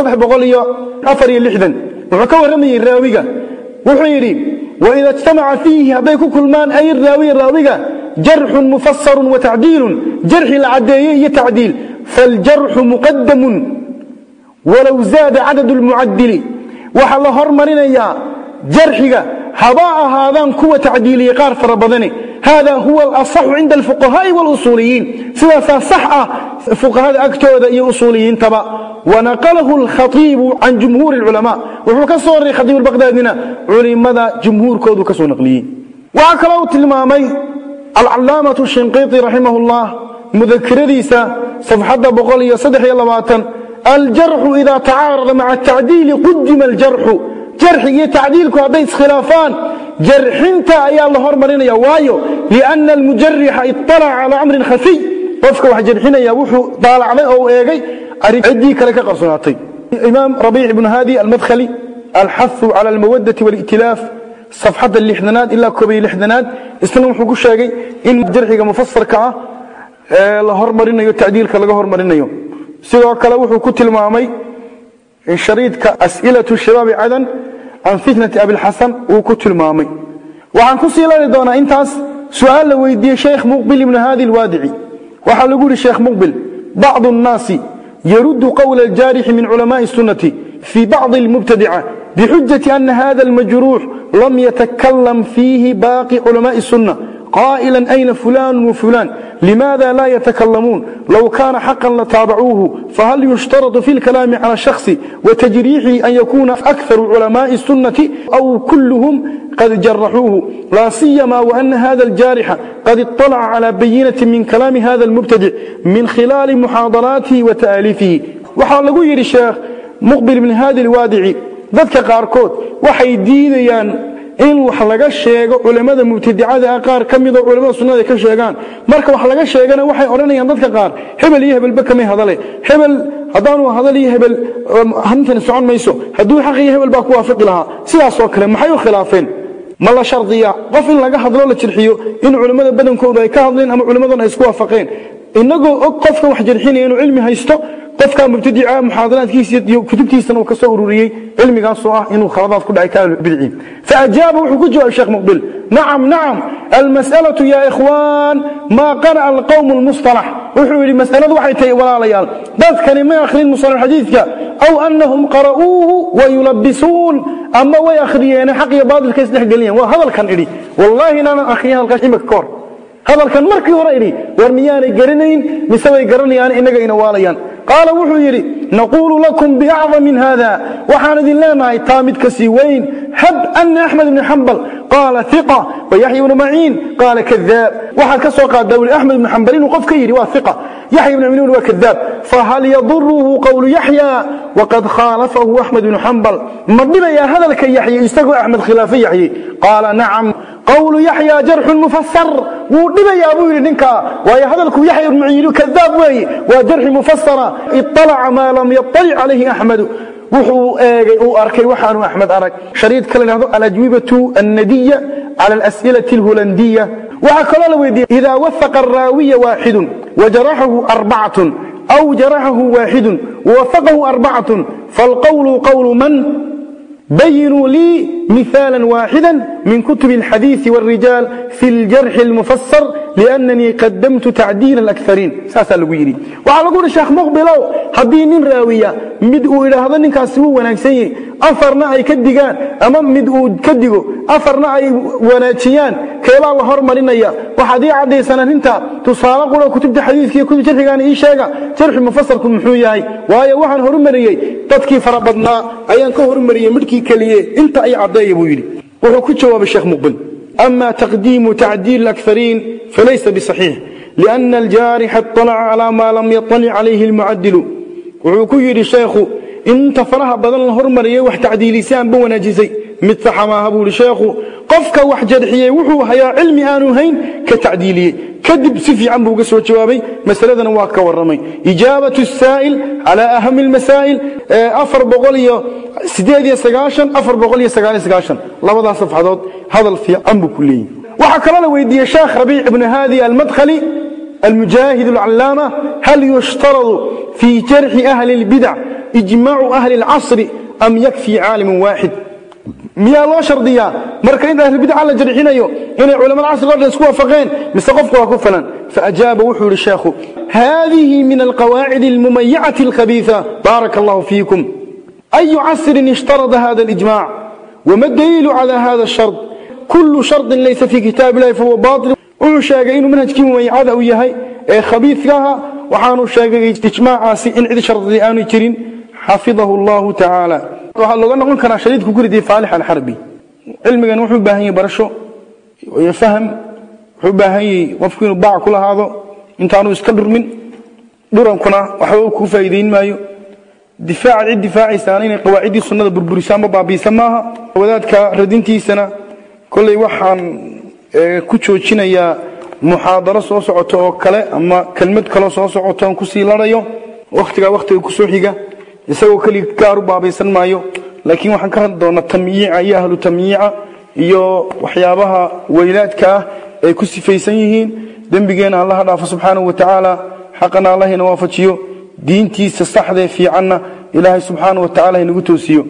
wuxuu ka warramayey raawiga wuxuu yidhi وإذا اجتمع فيه هذيك كل مان أي الراوي الراوي جرح مفسر وتعديل جرح العدي تعديل فالجرح مقدم ولو زاد عدد المعدل وحل هرمرنا يا جرحك هباء هذا قوة تعديل يقار فربضني هذا هو الأصح عند الفقهاء والأصوليين. سوى صح فقهاء أكتود أي أصوليين تبا. ونقله الخطيب عن جمهور العلماء. وهو كسور خطيب البغدادنا علماء جمهور كودو كسو نقليين وعكروا تلمامي العلامة الشنقيطي رحمه الله. مذكر ديسا صفحة بقول يصدح يلباتا الجرح إذا تعارض مع التعديل قدم الجرح. جرح يتعديلك هذا خلافان. jarxinta ayaa la hormarinaya. Waayo liana almujarixa iطalaca calaa amrin khafiy. Qofka wax jarxinaya wuxuu daalacday oo u eegay ciddii kale ka qarsoonaatay imaam rabiic ibnu haadi almadkhali alxahu cala almawadati waاlitilaaf safxadda lixdanaad ilaa koobiyo lixdanaad isna wuxuu ku sheegay in jarxiga mufasarka ah la hormarinayo tacdiilka laga hormarinayo. Sidoo kale wuxuu ku tilmaamay shariidka as'ilatu shabaabi cadan can fitnati abilxasan uu ku tilmaamay. Waxaan ku sii lali doonaa intaas su'aal la weydiiyey sheekh muqbil ibnu haadi alwaadici. Waxaa lagu yihi sheekh muqbil bacdu nnaasi yaruddu qowla aljaarixi min culamaai sunnati fii bacdi almubtadica bixujati ana hada almajruux lam yatakalam fiihi baaqi culamaai sunna قائلا أين فلان وفلان لماذا لا يتكلمون لو كان حقا لتابعوه فهل يشترط في الكلام على الشخص وتجريحه أن يكون أكثر علماء السنة أو كلهم قد جرحوه لا سيما وأن هذا الجارح قد اطلع على بينة من كلام هذا المبتدع من خلال محاضراته وتآليفه وحال لقول الشيخ مقبل من هذا الوادع ذاتك قاركود وحي دينيان in wax laga sheego culimada mubtadicada ah qaar ka mida culimada sunnada ka sheegaan. Marka wax laga sheegana waxay odhanayaan dadka qaar hebel iyo hebelba kamay hadale. Hebel haddaanu hadal iyo hebel hantani socon mayso. Hadduu xaq iyo hebel baa ku waafiqi lahaa. Sidaas oo kale maxay u khilaafeen? Ma la shardiya qof in laga hadlo la jirxiyo in culimmada badankoodu ay ka hadleen ama culimmaduna ay isku waafaqeen inagoo og qofka wax jarxinaya inuu cilmi haysto qofka mubtadica muxaadaraadkiisa iyo kutubtiisana uu ka soo ururiyey cilmigaasoo ah inuu khaladaad ku dhacay kaal bidci. Faajaaba wuxuu ku jawaabay sheekh muqbil nacam nacam almas'alatu ya ikhwaan maa qanaca alqawmu almustalax. Wuxuu yidhi mas'aladu waxay tahay walaalayaal dadkani ma akhrin musalax xadiidka aw annahum qara'uuhu wayulabisuun ama way akhriyeen xaq iyo baadilka isdhex waa hadalkan idhi. Wallaahi inaanan akhriyin halkaas imika ka hor hadalkan markii hore idhi war miyaanay garanayn mise way garanayaan innaga ina waalayaan qaala wuxuu yidhi naquulu lakum biacdam min hada waxaan idin leenahay taa mid ka sii weyn hab ana axmed ibni xambal qaala iqa wayaxya ibnu maciin. Qaala kadaab waxaad ka soo qaadaa wuli axmed ibnu xambal inuu qof ka yidhi waa iqa yaxya ibnu maciin waa kadaab fahal yaduruhu qowlu yaxya waqad khaalafahu axmed ibnu xambal ma dhibayaa hadalka yaxye isagoo axmed khilaafe yaxye qaala nacam. Qowlu yaxya jarxun mufasar wuu dhibayaa buu yidhi ninkaa. Waayo hadalku yaxya ibnu maciin kadaab weeye. Waa jarxi mufasara اطلع ما لم يطلع عليه أحمد. وحو ايغي أو أركي وحان أحمد أرك. شريط كلا الاجوبه الندية على الأسئلة الهولندية. وهكذا لويدي إذا وثق الراوي واحد وجرحه أربعة أو جرحه واحد ووثقه أربعة فالقول قول من؟ بينوا لي مثالا واحدا. من كتب الحديث والرجال في الجرح المفسر لأنني قدمت تعديل الأكثرين ساسا لقيري وعلى قول الشيخ مقبلو هدين راوية مدعو إلى هذا نكاسبو ونكسي أفرنا أي كدقان أمام مدعو كدقو أفرنا أي وناتيان كيلا الله هرمرين يا وحدي عدي سنة انت تصالة قول كتب حديث كي كتب جرح كان إيشاقا جرح مفسر كن محوياي وآية وحن هرمريي تدكي فربضنا أيان كهرمريي مدكي كليه انت أي عدي بويلي وهو كل جواب الشيخ مقبل أما تقديم تعديل الأكثرين فليس بصحيح لأن الجارح اطلع على ما لم يطلع عليه المعدل وعكير الشيخ انت فرها بدل الهرمرية وح تعديليسان بوناجزي مثل حماها بول الشيخ قفك وح جرحية وحو هيا علمي آنو هين كتعديلية كذب سفي عن بوقس وجوابي مسألة واك ورمي إجابة السائل على أهم المسائل أفر بغلية سديدية سقاشن أفر بغلية سقالية سقاشن لبدا صفحات هذا في أنبو كلي وحكى لنا ويدي الشيخ ربيع بن هادي المدخلي المجاهد العلامة هل يشترط في جرح أهل البدع إجماع أهل العصر أم يكفي عالم واحد miyaa loo shardiyaa marka in ahlulbidca la jarxinayo inay culamada casriga o dhan isku waafaqeen mise qofku waa ku filan faajaaba wuxuu yihi sheekhu haadihi min alqawaacid almumayacati alkhabiisa baaraka allahu fiikum ayu casrin ishtarada hada alijmac wama daliilu cala hada ashard kullu shardin laysa fi kitaab illahi fahuwa batil wuxuu sheegay inuu manhajkii mumayacada uu yahay ee khabiidkaha waxaanu sheegay ijmaacaasi in cid shardi aanu jirin xafidahu allahu tacaala waxaa looga noqon karaa shadiidku ku ridiyay faalix alxarbi cilmigan wuxuu u baahan yahay barasho iyo faham wuxuu baahan yahay qofku inuu baac ku lahaado intaanu iska dhurmin dhurankuna waxba kuu faa'iideyn maayo. Difaacaad cid difaacaysaana inay qawaaciddii sunnada burburiso ama baabiisa maaha. Wadaadka radintiisana kolley waxaan ku joojinayaa muxaadaro soo socoto oo kale ama kelmad kaloo soo socoto aan ku sii larayo. Wakhtigaa wakhtiga ku soo xiga isagoo keli gaar u baabaysan maayo. Laakiin waxaan ka hadli doonaa tamyiica iyo ahlu tamyiica iyo waxyaabaha weylaadka ah ay ku sifaysan yihiin. Dembigeena allaha dhaafo subxaanahu wa tacaala xaqana allah ina waafajiyo. Diintiisa saxdee fiicanna ilaahay subxaanahu wa tacala inagu toosiyo.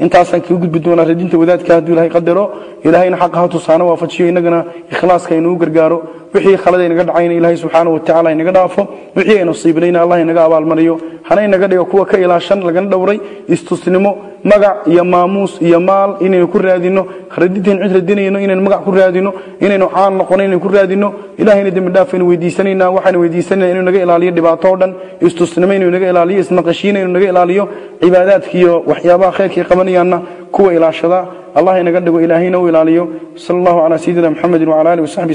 Intaasaan kaga gudbi doonaa radinta wadaadka hadduu ilahay qadaro. Ilaahayna xaqa ha tusaana waafajiyo innagana ikhlaaska inuu gargaaro wixii khalada inaga dhacayna ilaahay subxaanahu wa tacaala inaga dhaafo wixii aynu siibnayna allah inaga abaalmariyo. Hana inaga dhigo kuwa ka ilaashan lagana dhowray istusnimo magac iyo maamuus iyo maal inaynu ku raadino radintayn cid radinayno inaynu magac ku raadino inaynu caan noqono inaynu ku raadino ilahayna dembi dhaaf aynu weydiisanaynaa waxaanu weydiisanayna inuu naga ilaaliyo dhibaato oo dhan istusnimo inuu naga ilaaliyo isnaqashiina inuu naga ilaaliyo cibaadaadka iyo waxyaabaha khayrka ay qabanayaanna kuwa ilaashada. Allah inaga dhigo ilaahayna u ilaaliyo. Sala allahu calaa sayidina maxamedin wacala alihi wasaxbi